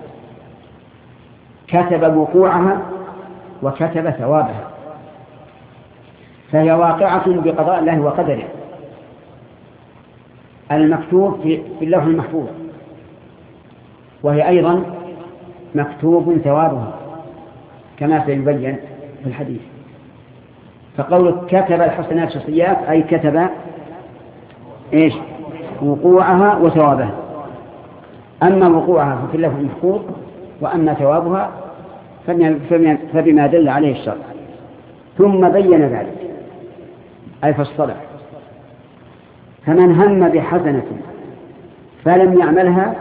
كتب وقوعها وكتب ثوابها. فهي واقعة بقضاء الله وقدره. المكتوب في اللوح المحفوظ. وهي أيضا مكتوب ثوابها كما سيبين في الحديث. فقول كتب الحسنات والسيئات أي كتب إيش؟ وقوعها وثوابها. أما وقوعها في اللفظ المحفوظ وأما ثوابها فبما دل عليه الشرع. ثم بين ذلك أي فالصلاة فمن هم بحسنة فلم يعملها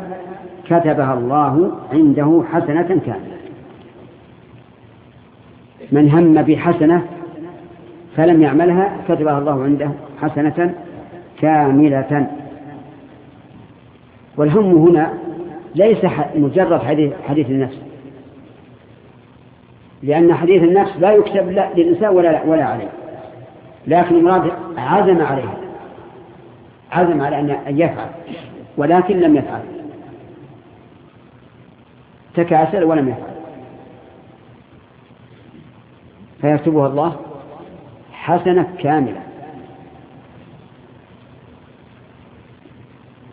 كتبها الله عنده حسنة كاملة. من هم بحسنة فلم يعملها كتبها الله عنده حسنة كاملة. والهم هنا ليس مجرد حديث, حديث النفس. لأن حديث النفس لا يكتب لا للإنسان ولا, ولا عليه. لكن المراد عزم عليه. عزم على أن يفعل ولكن لم يفعل. تكاسل ولم يفعل. فيكتبها الله حسنة كاملة.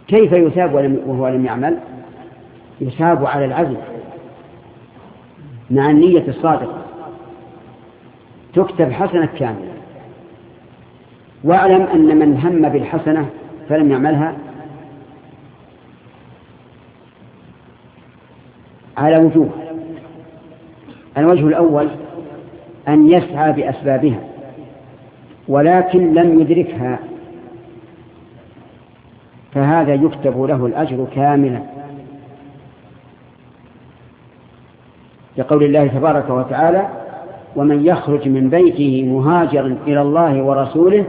كيف يثاب وهو لم يعمل؟ يثاب على العزم مع النية الصادقة. تكتب حسنة كاملة. واعلم أن من هم بالحسنة فلم يعملها. على وجوه. الوجه الأول أن يسعى بأسبابها ولكن لم يدركها. فهذا يكتب له الأجر كاملا. لقول الله تبارك وتعالى ومن يخرج من بيته مهاجرا إلى الله ورسوله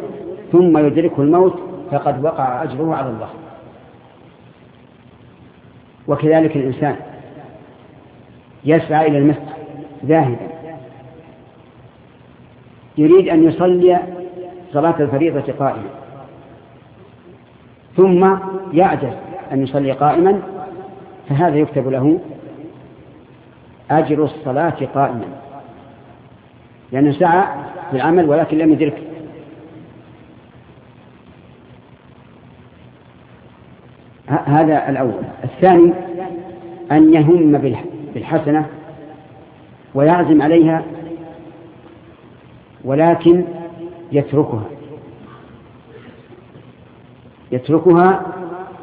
ثم يدركه الموت فقد وقع أجره على الله. وكذلك الإنسان يسعى إلى المسجد ذاهبا. يريد أن يصلي صلاة الفريضة قائما. ثم يعجز أن يصلي قائما فهذا يكتب له أجر الصلاة قائما. لأنه سعى في العمل ولكن لم يدرك هذا الأول. الثاني أن يهم بالحسنة ويعزم عليها ولكن يتركها. يتركها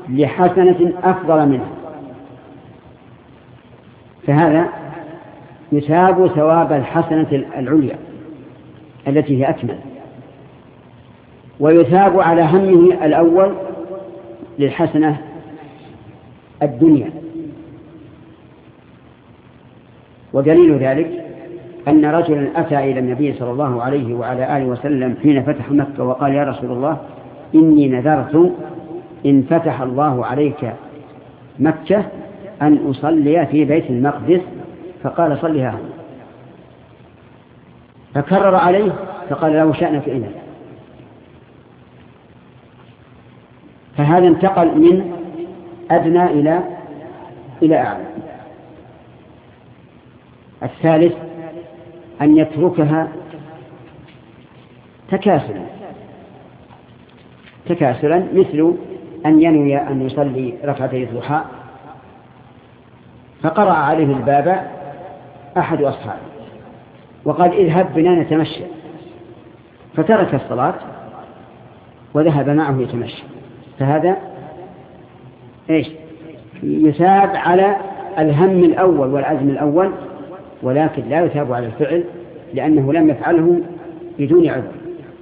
لحسنة أفضل منها. فهذا يثاب ثواب الحسنة العليا التي هي أكمل. ويثاب على همه الأول للحسنة الدنيا. ودليل ذلك أن رجلا أتى إلى النبي صلى الله عليه وعلى آله وسلم حين فتح مكة وقال يا رسول الله إني نذرت إن فتح الله عليك مكة أن أصلي في بيت المقدس فقال صلها هنا فكرر عليه فقال له شأنك إذا فهذا انتقل من أدنى إلى إلى أعلى. الثالث أن يتركها تكاسلا. تكاسلا مثل أن ينوي أن يصلي ركعتي الضحى. فقرأ عليه الباب أحد أصحابه وقال اذهب بنا نتمشى. فترك الصلاة وذهب معه يتمشى. فهذا إيش؟ يثاب على الهم الأول والعزم الأول ولكن لا يثاب على الفعل لأنه لم يفعله بدون عذر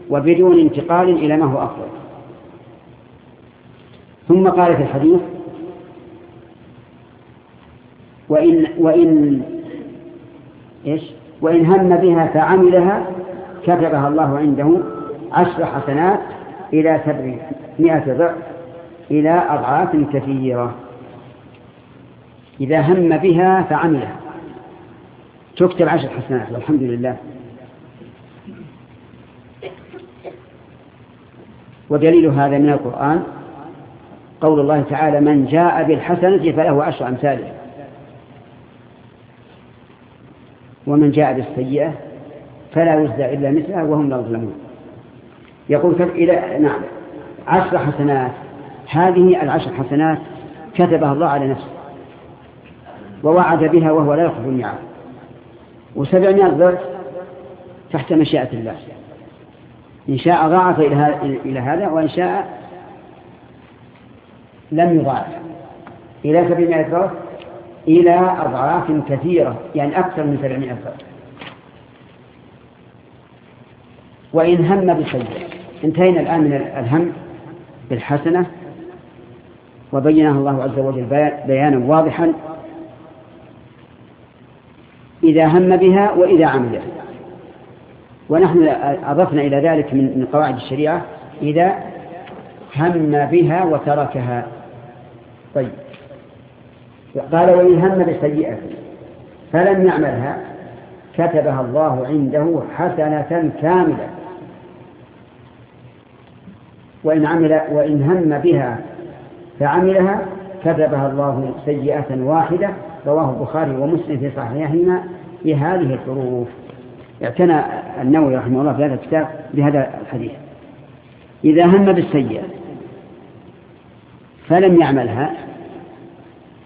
وبدون انتقال إلى ما هو أفضل. ثم قال في الحديث وإن وإن إيش؟ وإن هم بها فعملها كتبها الله عنده عشر حسنات إلى سبعمائة ضعف إلى أضعاف كثيرة. إذا هم بها فعملها. تكتب عشر حسنات والحمد لله. ودليل هذا من القرآن قول الله تعالى من جاء بالحسنة فله عشر أمثالها ومن جاء بالسيئة فلا يجزى إلا مثلها وهم لا يظلمون. يقول إلى نعم. عشر حسنات. هذه العشر حسنات كتبها الله على نفسه. ووعد بها وهو لا يخلف الميعاد. وسبعمائة ضعف تحت مشيئة الله. إن شاء ضاعف إلى هذا وإن شاء لم يضاعف. إلى سبعمائة ضعف إلى أضعاف كثيرة يعني أكثر من سبعمائة ضعف وإن هم بسيئة انتهينا الآن من الهم بالحسنة وبينها الله عز وجل بيانا واضحا. إذا هم بها وإذا عمل ونحن أضفنا إلى ذلك من قواعد الشريعة إذا هم بها وتركها. طيب. قال وإن هم بسيئة فلم يعملها. كتبها الله عنده حسنة كاملة. وإن عمل وإن هم بها فعملها كتبها الله سيئة واحدة. رواه البخاري ومسلم في صحيحهما بهذه الحروف. اعتنى النووي رحمه الله في هذا الكتاب بهذا الحديث. إذا هم بالسيئة. فلم يعملها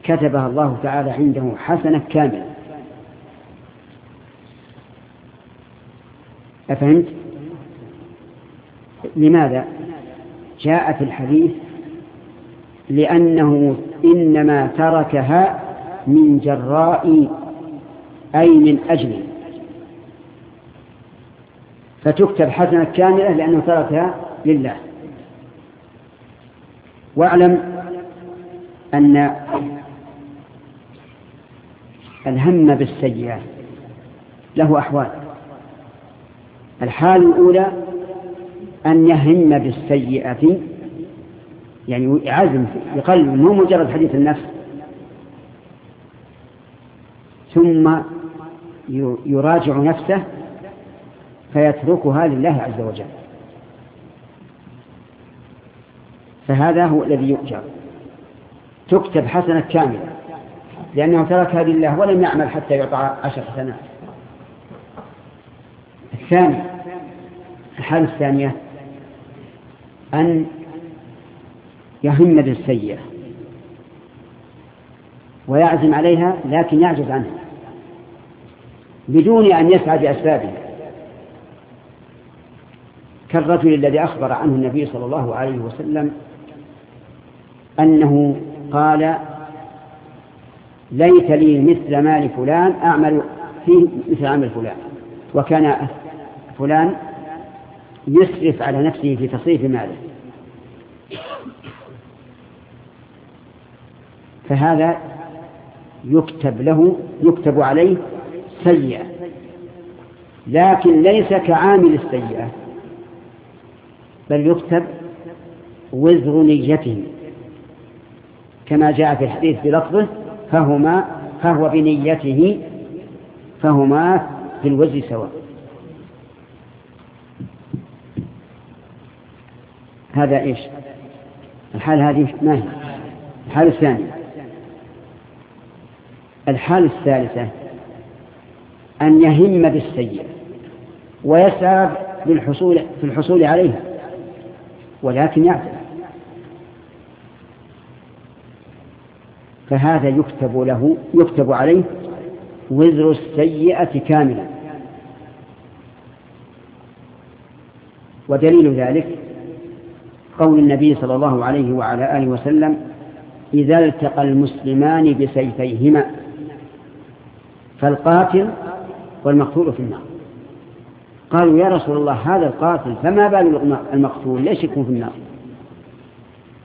كتبها الله تعالى عنده حسنة كاملة أفهمت؟ لماذا؟ جاء في الحديث لأنه إنما تركها من جراء أي من أجل فتكتب حسنة كاملة لأنه تركها لله واعلم أن الهم بالسيئة له أحوال. الحال الأولى أن يهم بالسيئة يعني يعزم يقلب مو مجرد حديث النفس. ثم يراجع نفسه فيتركها لله عز وجل. فهذا هو الذي يؤجر. تكتب حسنة كاملة لأنه تركها لله ولم يعمل حتى يعطى عشر حسنات الثاني الحالة الثانية أن يهم بالسيئة ويعزم عليها لكن يعجز عنها بدون أن يسعى بأسبابها. كالرجل الذي أخبر عنه النبي صلى الله عليه وسلم أنه قال ليت لي مثل مال فلان أعمل فيه مثل عمل فلان. وكان فلان يسرف على نفسه في تصريف ماله. فهذا يكتب له يكتب عليه سيئة. لكن ليس كعامل السيئة بل يكتب وزر نيته. كما جاء في الحديث بلفظه فهما فهو بنيته فهما في الوزر سواء. هذا إيش؟ الحال هذه ما هي؟ الحال الثانية الحال الثالثة أن يهم بالسيئة ويسعى في الحصول عليها ولكن يعتذر فهذا يكتب له يكتب عليه وزر السيئة كاملا. ودليل ذلك قول النبي صلى الله عليه وعلى آله وسلم إذا التقى المسلمان بسيفيهما فالقاتل والمقتول في النار. قالوا يا رسول الله هذا القاتل فما بال المقتول؟ ليش يكون في النار.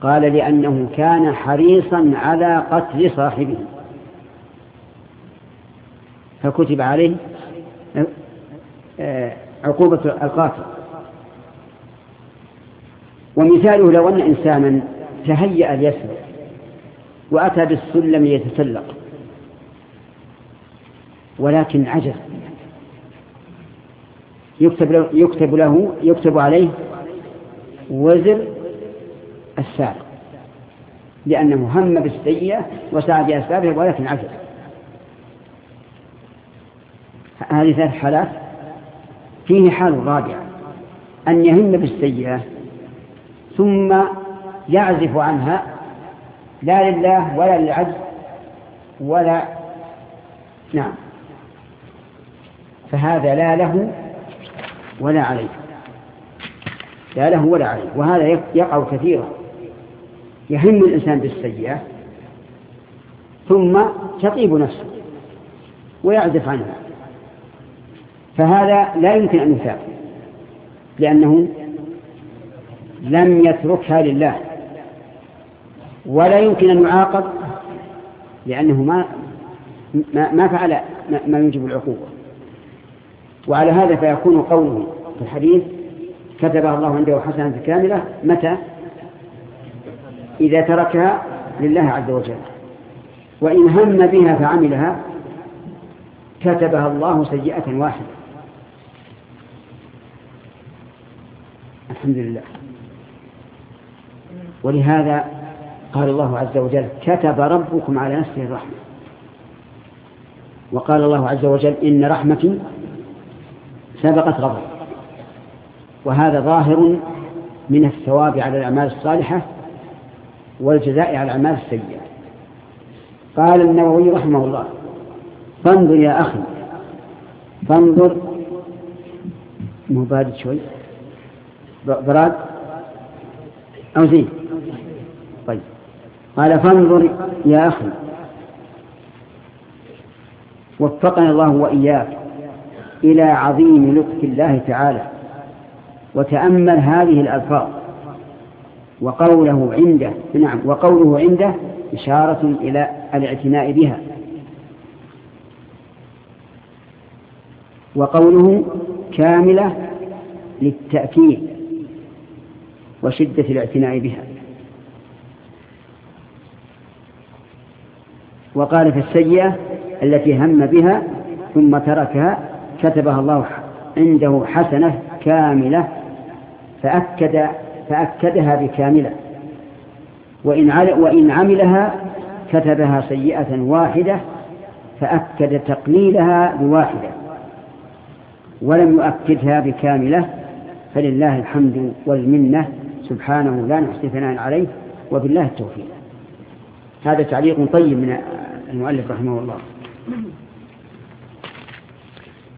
قال لأنه كان حريصا على قتل صاحبه. فكتب عليه آه، عقوبة القاتل. ومثاله لو أن إنسانا تهيأ ليسرق وأتى بالسلم ليتسلق ولكن عجز. يكتب يكتب له يكتب عليه وزر السارق لأنه هم بالسيئة وسعى بأسبابه ولكن عجز هذه ثلاث حالات. فيه حال رابعة أن يهم بالسيئة ثم يعزف عنها لا لله ولا للعجز ولا نعم. فهذا لا له ولا عليه. لا له ولا عليه. وهذا يقع كثيرا. يهم الإنسان بالسيئة ثم تطيب نفسه ويعزف عنها. فهذا لا يمكن أن يثاب لأنه لم يتركها لله ولا يمكن أن يعاقب لأنه ما ما فعل ما يوجب العقوبة. وعلى هذا فيكون قوله في الحديث كتبها الله عنده حسنة كاملة متى؟ إذا تركها لله عز وجل. وإن هم بها فعملها كتبها الله سيئة واحدة. الحمد لله. ولهذا قال الله عز وجل كتب ربكم على نفسه الرحمة. وقال الله عز وجل إن رحمتي سبقت غضب وهذا ظاهر من الثواب على الأعمال الصالحة والجزاء على الأعمال السيئة. قال النووي رحمه الله فانظر يا أخي فانظر. مو بارد شوي براد؟ أو زين؟ طيب. قال فانظر يا أخي وفقنا الله وإياك إلى عظيم لطف الله تعالى وتأمل هذه الألفاظ وقوله عنده نعم وقوله عنده إشارة إلى الاعتناء بها. وقوله كاملة للتأكيد وشدة الاعتناء بها. وقال في السيئة التي هم بها ثم تركها كتبها الله عنده حسنة كاملة فأكد فأكدها بكاملة. وإن وإن عملها كتبها سيئة واحدة فأكد تقليلها بواحدة. ولم يؤكدها بكاملة فلله الحمد والمنة سبحانه لا نحصي ثناء عليه وبالله التوفيق. هذا تعليق طيب من المؤلف رحمه الله.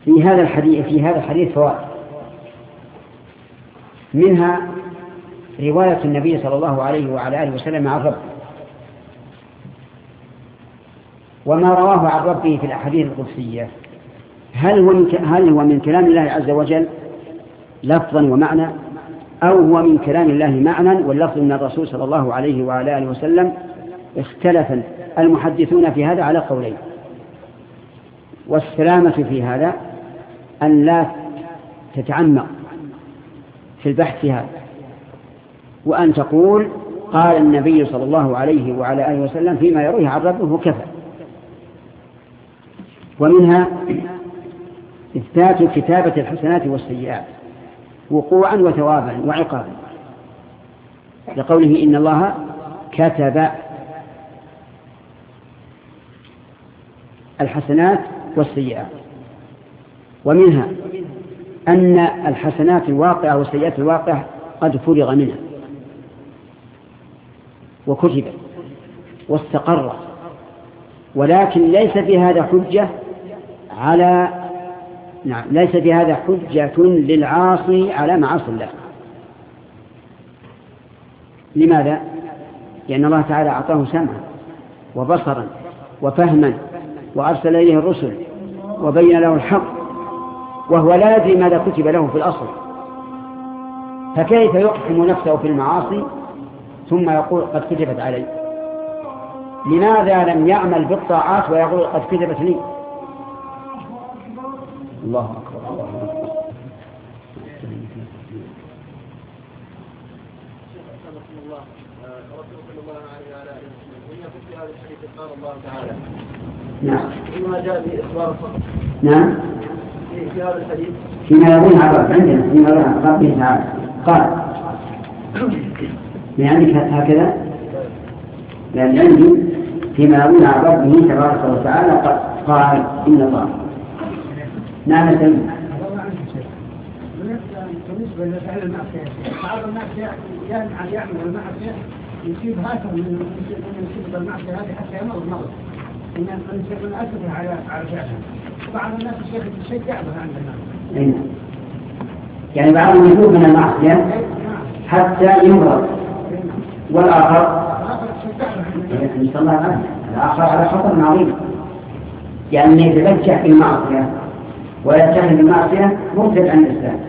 في هذا الحديث في هذا الحديث فوائد. منها رواية النبي صلى الله عليه وعلى آله وسلم عن ربه. وما رواه عن ربه في الأحاديث القدسية. هل هو من هل هو من كلام الله عز وجل لفظا ومعنى؟ أو هو من كلام الله معنى واللفظ من الرسول صلى الله عليه وعلى آله وسلم؟ اختلف المحدثون في هذا على قولين. والسلامة في هذا أن لا تتعمق في البحث هذا. وأن تقول قال النبي صلى الله عليه وعلى آله وسلم فيما يرويه عن ربه كفى ومنها إثبات كتابة الحسنات والسيئات وقوعا وثوابا وعقابا. لقوله إن الله كتب الحسنات والسيئات. ومنها أن الحسنات الواقعة والسيئات الواقعة قد فرغ منها. وكتبت واستقرت ولكن ليس في هذا حجة على نعم ليس في هذا حجة للعاصي على معاصي الله. لماذا؟ لأن الله تعالى أعطاه سمعا وبصرا وفهما وأرسل إليه الرسل وبين له الحق وهو لا يدري ماذا كتب له في الأصل. فكيف يقحم نفسه في المعاصي ثم يقول قد كتبت علي. لماذا لم يعمل بالطاعات ويقول قد كتبت لي الله أكبر الله أكبر. الله تعالى نعم. فيما جاء بإخبار نعم. في هذا الحديث فيما يروي عن عندنا فيما يروي عن ربه تعالى قال من عندك هكذا. لأن عندي فيما يروي عن ربه تبارك وتعالى قال إن الله. نعم سيدنا بالنسبة لفعل المعصية بعض الناس يعمل المعصية يصيب هاتف من يصيب المعصية هذه حتى يمر مرض إن من اسف على على فعلها بعض الناس الشيخ يشجعها عند الناس. يعني بعضهم يتوب من المعصية حتى يمرض. العافيه الآخر على خطر عظيم. يعني يتبجح في المعصية ويتخذ المعصية مرتد عن الاسلام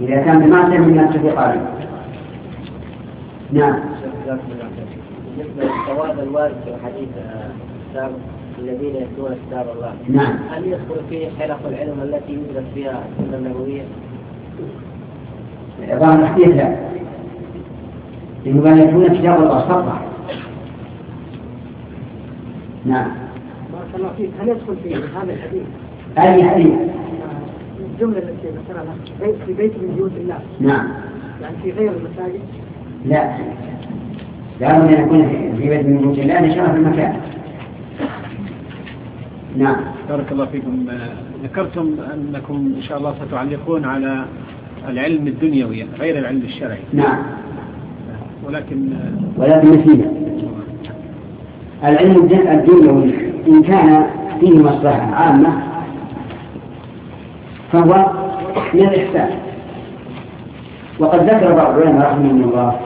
إذا كان بمعصية مما اتفق عليه نعم. بالنسبة للثواب الوارد في حديث السابق الذين يتلون كتاب الله. نعم. هل يدخل فيه حلق العلم التي يوجد فيها السنة النبويه؟ ظاهر الحديث لا يتلون كتاب الله صفحة. نعم. بارك الله فيك. هل يدخل في هذا الحديث؟ أي حديث. الجملة التي ذكرها في بيت من بيوت الله. نعم. يعني في غير المساجد؟ لا. لابد أن يكون في بيت من بيوت الله لشرف المكان. نعم. بارك الله فيكم. ذكرتم أنكم إن شاء الله ستعلقون على العلم الدنيوي غير العلم الشرعي. نعم. ولكن ولكن نسينا. العلم الدنيوي إن كان فيه مصلحة عامة فهو من الإحسان. وقد ذكر بعض العلماء رحمه الله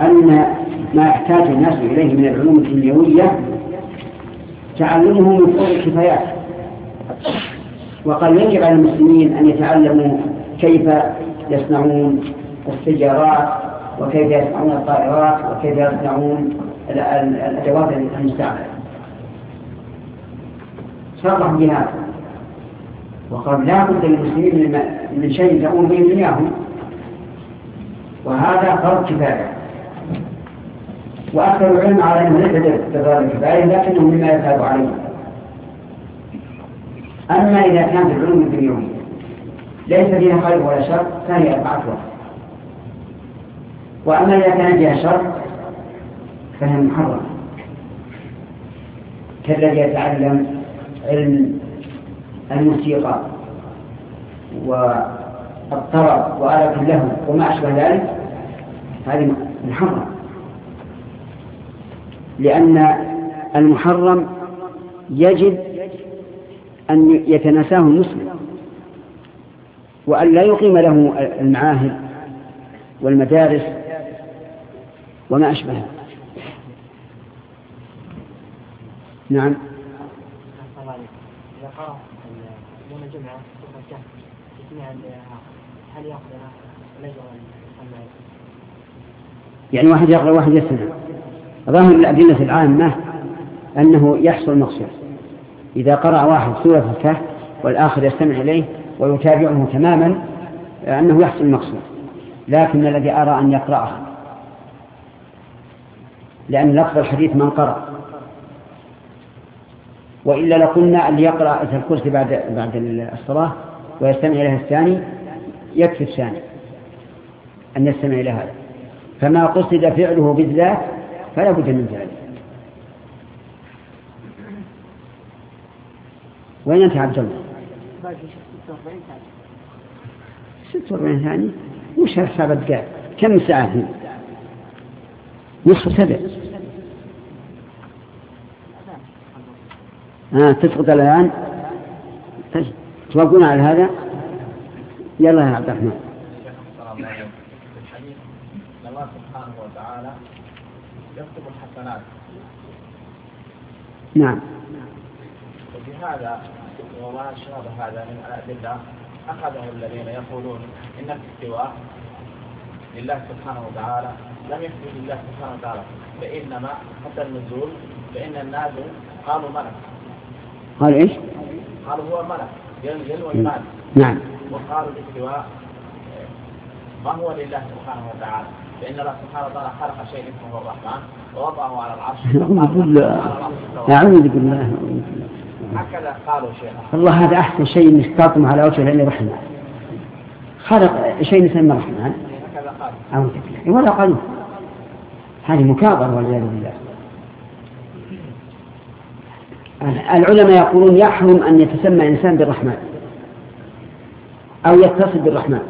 أن ما يحتاج الناس إليه من العلوم الدنيوية تعلمه من فوق الكفايات. وقال يجب على المسلمين أن يتعلموا كيف يصنعون السيارات وكيف يصنعون الطائرات وكيف يصنعون الأدوات المستعملة. صرحوا بهذا وقال لا بد للمسلمين من شيء تقوم به دنياهم وهذا فرض كفاية. وأكثر العلم على أنه ليس بضرر الكفاية لكنه مما يذهب عليه. أما إذا كانت العلوم الدنيوية ليس فيها خير ولا شر فهي أربعة وقت وأما إذا كان فيها شر فهي محرمة. كالذي يتعلم علم الموسيقى والطرب وآلة له وما أشبه ذلك هذه محرم لأن المحرم يجب أن يتناساه المسلم وأن لا يقيم له المعاهد والمدارس وما أشبهها نعم. يوم الجمعة هل يعني واحد يقرأ واحد يستمع. ظاهر الأدلة العامة أنه يحصل مقصود إذا قرأ واحد سورة الكهف والآخر يستمع إليه ويتابعه تماما أنه يحصل المقصود. لكن الذي أرى أن يقرأه لأن لفظ الحديث من قرأ. وإلا لقلنا أن يقرأ الكرسي بعد بعد الصلاة ويستمع إليها الثاني يكفي الثاني أن يستمع إلى هذا. فما قصد فعله بالذات فلا بد من ذلك. وين أنت عبد الله؟ باقي 46 ثانية. 46 ثانية وش حساب الدقائق كم ساعة هنا؟ نصف سبع. آه تسقط الآن. توقفون على هذا؟ يلا يا عبد الرحمن. الله سبحانه وتعالى يكتب الحسنات نعم. وبهذا وما شابه هذا من الأدلة أخذه الذين يقولون إن الاستواء لله سبحانه وتعالى لم يكتب لله سبحانه وتعالى فإنما حتى النزول فإن النازل قالوا ملك قال إيش؟ قالوا هو ملك. ينزل وينادي نعم. وقالوا الاستواء ما هو لله سبحانه وتعالى؟ فإن الله سبحانه وتعالى خلق شيء اسمه الرحمن ووضعه على العرش. [laughs] أعوذ بالله أعوذ بالله. هكذا قالوا شيخ الله هذا أحسن شيء نستطم على وجه لأنه رحمة. خلق شيء يسمى الرحمن هكذا قال أعوذ بالله. ولا قالوا. هذه مكابرة والعياذ بالله. العلماء يقولون يحرم أن يتسمى إنسان بالرحمن أو يتصل بالرحمن.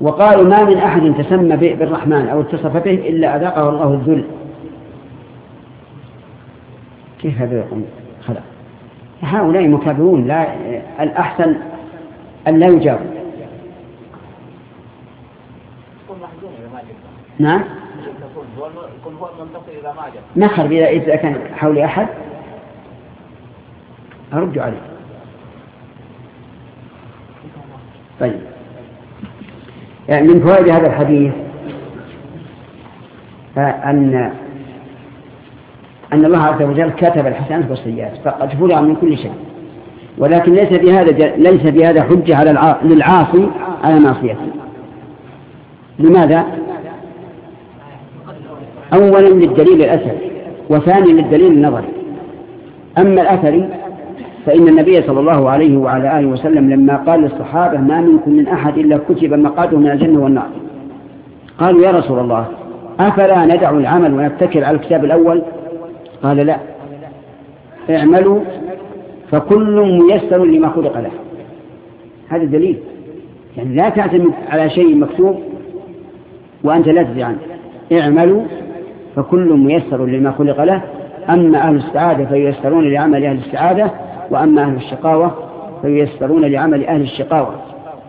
وقالوا ما من أحد تسمى بالرحمن أو اتصف به إلا أذاقه الله الذل. كيف هذا يقوم؟ خلق هؤلاء مكابرون لا الأحسن أن لا يجاوب. نعم؟ نخر إذا إذا كان حولي أحد. أرد عليه. طيب. يعني من فوائد هذا الحديث أن أن الله عز وجل كتب الحسنات والسيئات. فقد فرع من كل شيء. ولكن ليس بهذا ليس بهذا حجة على للعاصي على معصيته. لماذا؟ أولا للدليل الأثري وثانيا للدليل النظري. أما الأثري فإن النبي صلى الله عليه وعلى آله وسلم لما قال للصحابة ما منكم من أحد إلا كتب مقاده من الجنة والنار قالوا يا رسول الله أفلا ندع العمل ونتكل على الكتاب الأول؟ قال لا اعملوا فكل ميسر لما خلق له. هذا دليل. يعني لا تعتمد على شيء مكتوب وأنت لا تدري عنه. اعملوا فكل ميسر لما خلق له. أما أهل السعادة فييسرون لعمل أهل السعادة وأما أهل الشقاوة فييسرون لعمل أهل الشقاوة.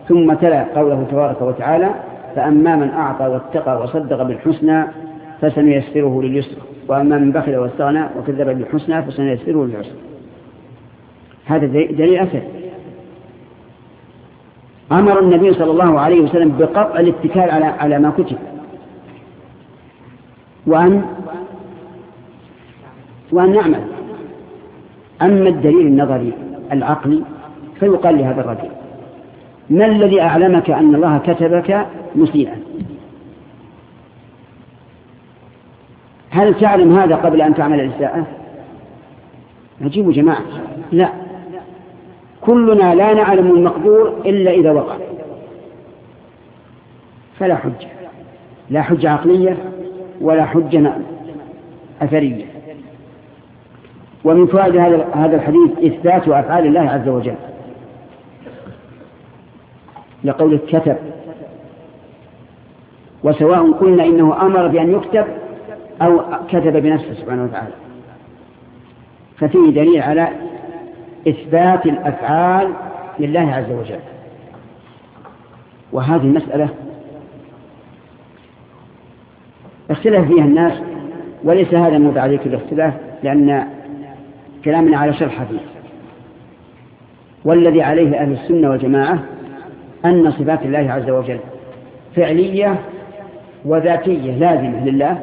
ثم تلا قوله تبارك وتعالى فأما من أعطى واتقى وصدق بالحسنى فسنيسره لليسر وأما من بخل واستغنى وكذب بالحسنى فسنيسره للعسر هذا دليل أثر. أمر النبي صلى الله عليه وسلم بقطع الاتكال على على ما كتب. وأن وأن نعمل. أما الدليل النظري العقلي فيقال لهذا الرجل ما الذي أعلمك أن الله كتبك مسيئا؟ هل تعلم هذا قبل أن تعمل الإساءة؟ عجيب جماعة. لا. كلنا لا نعلم المقدور إلا إذا وقع. فلا حجة. لا حجة عقلية ولا حجة أثرية. ومن فوائد هذا هذا الحديث إثبات أفعال الله عز وجل. لقول كتب وسواء قلنا إنه أمر بأن يكتب أو كتب بنفسه سبحانه وتعالى. ففيه دليل على إثبات الأفعال لله عز وجل. وهذه المسألة اختلف فيها الناس وليس هذا موضع عليك الاختلاف لأن كلامنا على شرح حديث والذي عليه أهل السنة والجماعة أن صفات الله عز وجل فعلية وذاتية لازمة لله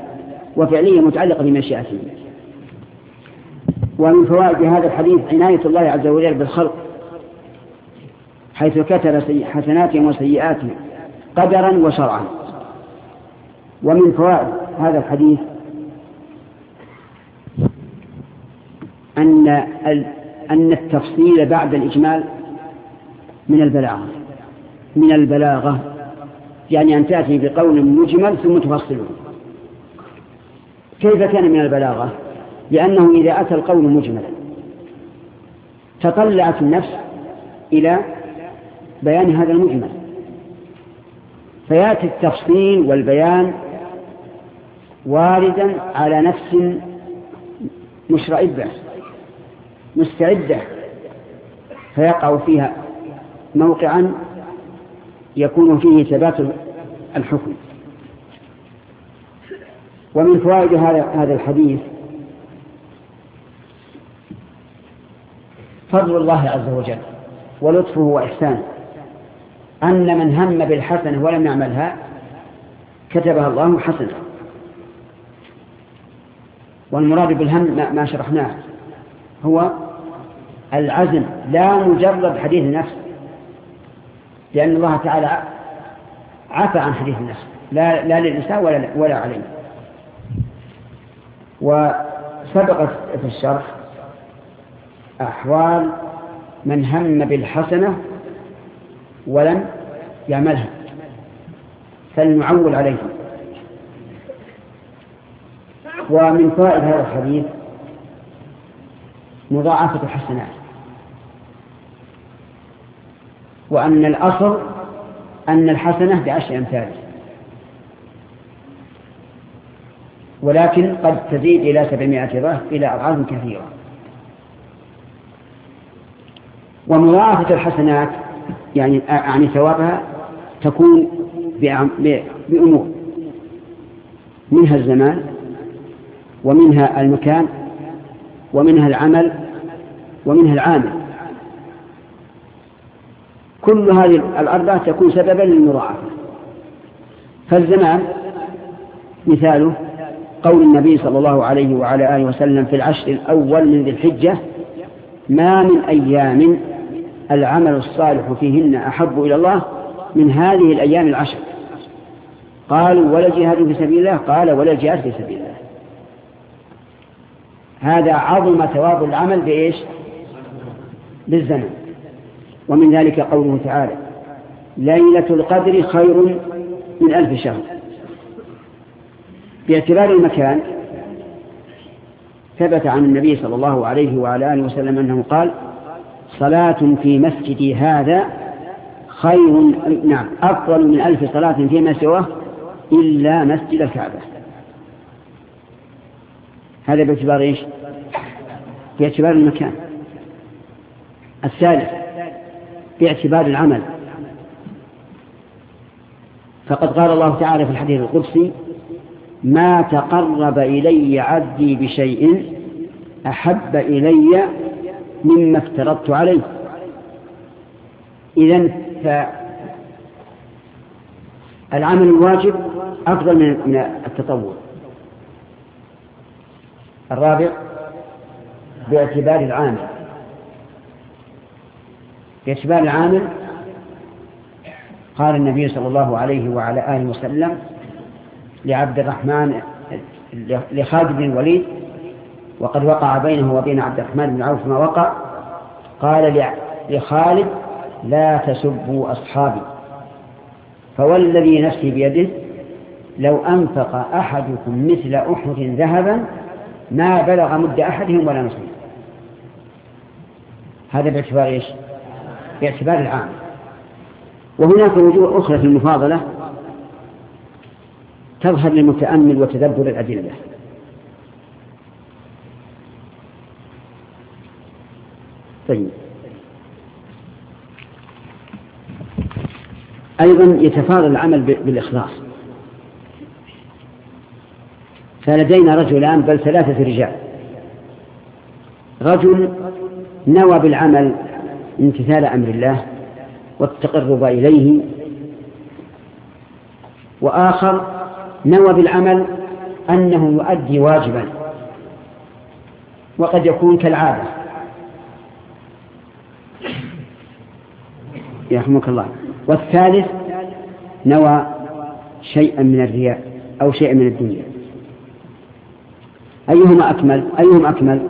وفعلية متعلقة بمشيئته. ومن فوائد هذا الحديث عناية الله عز وجل بالخلق حيث كتب حسناتهم وسيئاتهم قدرا وشرعا. ومن فوائد هذا الحديث أن أن التفصيل بعد الإجمال من البلاغة. من البلاغة. يعني أن تأتي بقول مجمل ثم تفصله. كيف كان من البلاغة؟ لأنه إذا أتى القول مجملا تطلعت النفس إلى بيان هذا المجمل. فيأتي التفصيل والبيان واردا على نفس مشرئبة مستعدة فيقع فيها موقعا يكون فيه ثبات الحكم. ومن فوائد هذا الحديث فضل الله عز وجل ولطفه وإحسانه أن من هم بالحسنة ولم يعملها كتبها الله حسنة. والمراد بالهم ما شرحناه هو العزم لا مجرد حديث النفس لأن الله تعالى عفى عن حديث النفس لا, لا للإنسان ولا, ولا عليه. وسبقت في الشرح أحوال من هم بالحسنة ولم يعملها فلنعول عليه ومن فوائد هذا الحديث مضاعفة الحسنات وأن الأصل أن الحسنة بعشر أمثاله ولكن قد تزيد إلى سبعمائة ضعف إلى أضعاف كثيرة. ومضاعفة الحسنات يعني يعني ثوابها تكون بأمور منها الزمان ومنها المكان ومنها العمل ومنها العامل. كل هذه الأربعة تكون سببا للمضاعفة فالزمان مثاله قول النبي صلى الله عليه وعلى آله وسلم في العشر الأول من ذي الحجة ما من أيام العمل الصالح فيهن أحب إلى الله من هذه الأيام العشر قالوا ولا جهاد في سبيل الله قال ولا جهاد في سبيل الله هذا عظم ثواب العمل بإيش؟ بالزمن. ومن ذلك قوله تعالى ليلة القدر خير من ألف شهر. باعتبار المكان ثبت عن النبي صلى الله عليه وعلى آله وسلم أنه قال صلاة في مسجدي هذا خير نعم أفضل من ألف صلاة فيما سواه إلا مسجد الكعبة. هذا باعتبار إيش؟ باعتبار المكان. الثالث باعتبار العمل. فقد قال الله تعالى في الحديث القدسي ما تقرب إلي عبدي بشيء أحب إلي مما افترضت عليه. إذا فالعمل الواجب أفضل من التطوع. الرابع باعتبار العامل. باعتبار العامل قال النبي صلى الله عليه وعلى آله وسلم لعبد الرحمن لخالد بن الوليد وقد وقع بينه وبين عبد الرحمن بن عوف ما وقع قال لخالد لا تسبوا أصحابي فوالذي نفسي بيده لو أنفق أحدكم مثل أحد ذهبا ما بلغ مد أحدهم ولا نصيب هذا باعتبار إيش؟ باعتبار العام. وهناك وجوه أخرى في المفاضلة تظهر للمتأمل وتدبر الأدلة. طيب. أيضا يتفاضل العمل بالإخلاص. فلدينا رجلان بل ثلاثة رجال. رجل نوى بالعمل امتثال أمر الله والتقرب إليه وآخر نوى بالعمل أنه يؤدي واجبا وقد يكون كالعادة. يرحمك الله. والثالث نوى شيئا من الرياء أو شيئا من الدنيا. أيهما أكمل؟ أيهم أكمل؟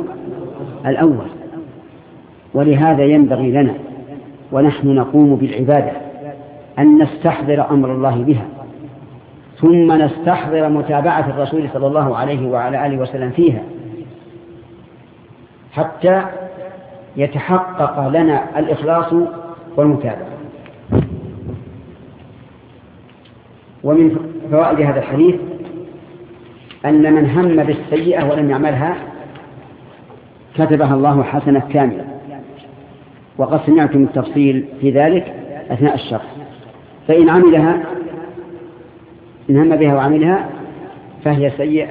الأول. ولهذا ينبغي لنا ونحن نقوم بالعبادة أن نستحضر أمر الله بها ثم نستحضر متابعة الرسول صلى الله عليه وعلى آله وسلم فيها حتى يتحقق لنا الإخلاص والمتابعة. ومن فوائد هذا الحديث أن من هم بالسيئة ولم يعملها كتبها الله حسنة كاملة. وقد سمعتم التفصيل في ذلك أثناء الشرح. فإن عملها إن هم بها وعملها فهي سيئة.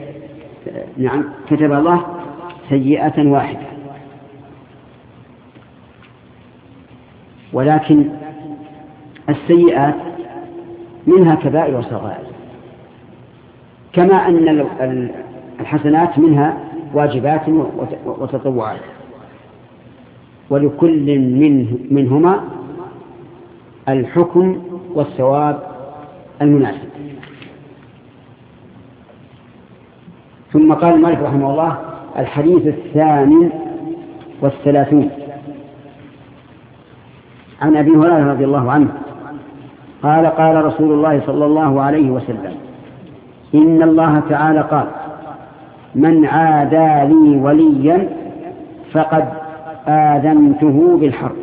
نعم كتب الله سيئة واحدة. ولكن السيئات منها كبائر وصغائر. كما أن الحسنات منها واجبات وتطوعات. ولكل منه منهما الحكم والثواب المناسب. ثم قال المالك رحمه الله الحديث الثامن والثلاثون. عن أبي هريرة رضي الله عنه قال قال رسول الله صلى الله عليه وسلم إن الله تعالى قال من عادى لي وليا فقد آذنته بالحرب.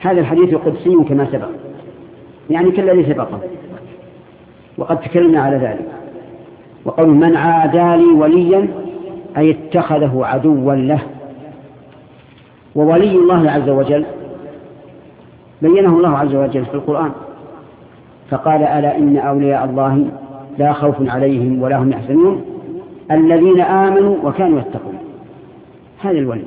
هذا الحديث قدسي كما سبق يعني كالذي سبقه وقد تكلمنا على ذلك. وقول من عادى لي وليا أي اتخذه عدوا له. وولي الله عز وجل بينه الله عز وجل في القرآن فقال ألا إن أولياء الله لا خوف عليهم ولا هم يحزنون الذين آمنوا وكانوا يتقون. هذا الولي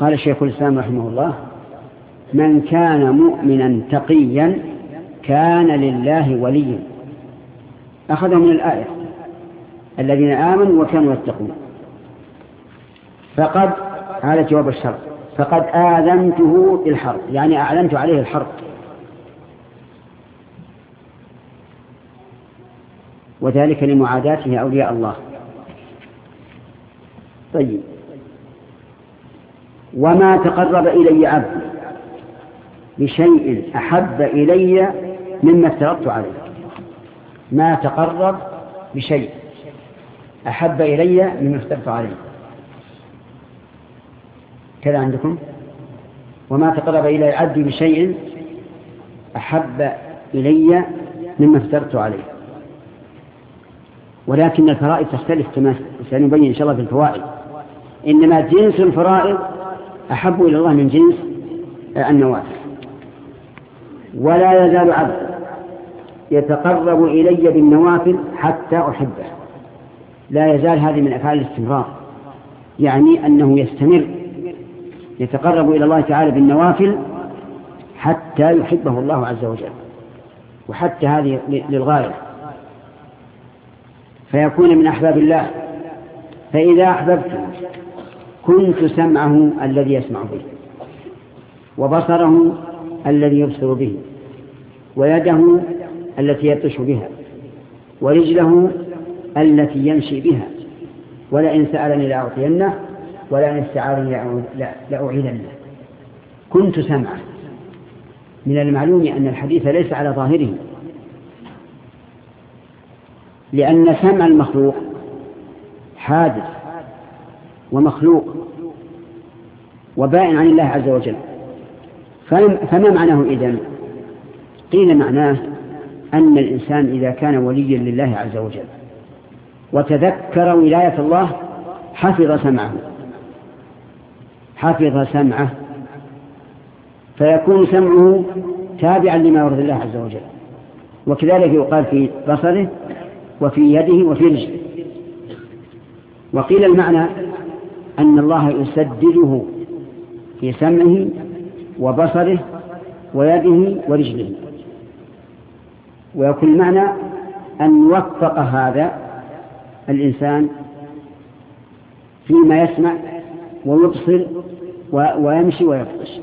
قال الشيخ الإسلام رحمه الله من كان مؤمنا تقيا كان لله وليا. أخذه من الآية. الذين آمنوا وكانوا يتقون. فقد هذا جواب الشرط فقد آذنته بالحرب يعني أعلنت عليه الحرب. وذلك لمعاداته أولياء الله. طيب. وما تقرب إلي عبد بشيء أحب إلي مما افترضت عليه. ما تقرب بشيء أحب إلي مما افترضت عليه. كذا عندكم؟ وما تقرب إلي عبدي بشيء أحب إلي مما افترضت عليه. ولكن الفرائض تختلف كما سنبين إن شاء الله في الفوائد. إنما جنس الفرائض أحب إلى الله من جنس النوافل. ولا يزال عبد يتقرب إلي بالنوافل حتى أحبه. لا يزال هذه من أفعال الاستمرار. يعني أنه يستمر يتقرب إلى الله تعالى بالنوافل حتى يحبه الله عز وجل. وحتى هذه للغاية. فيكون من أحباب الله. فإذا أحببته كنت سمعه الذي يسمع به وبصره الذي يبصر به ويده التي يبطش بها ورجله التي يمشي بها ولئن سألني لأعطينه ولئن استعارني لأعيذنه. كنت سمعه. من المعلوم أن الحديث ليس على ظاهره. لأن سمع المخلوق حادث ومخلوق وبائن عن الله عز وجل. فما معناه إذن؟ قيل معناه أن الإنسان إذا كان وليا لله عز وجل وتذكر ولاية الله حفظ سمعه. حفظ سمعه. فيكون سمعه تابعا لما يرضي الله عز وجل. وكذلك يقال في بصره وفي يده وفي رجله. وقيل المعنى أن الله يسدده في سمعه وبصره ويده ورجله. ويكون المعنى أن يوفق هذا الإنسان فيما يسمع ويبصر ويمشي ويبطش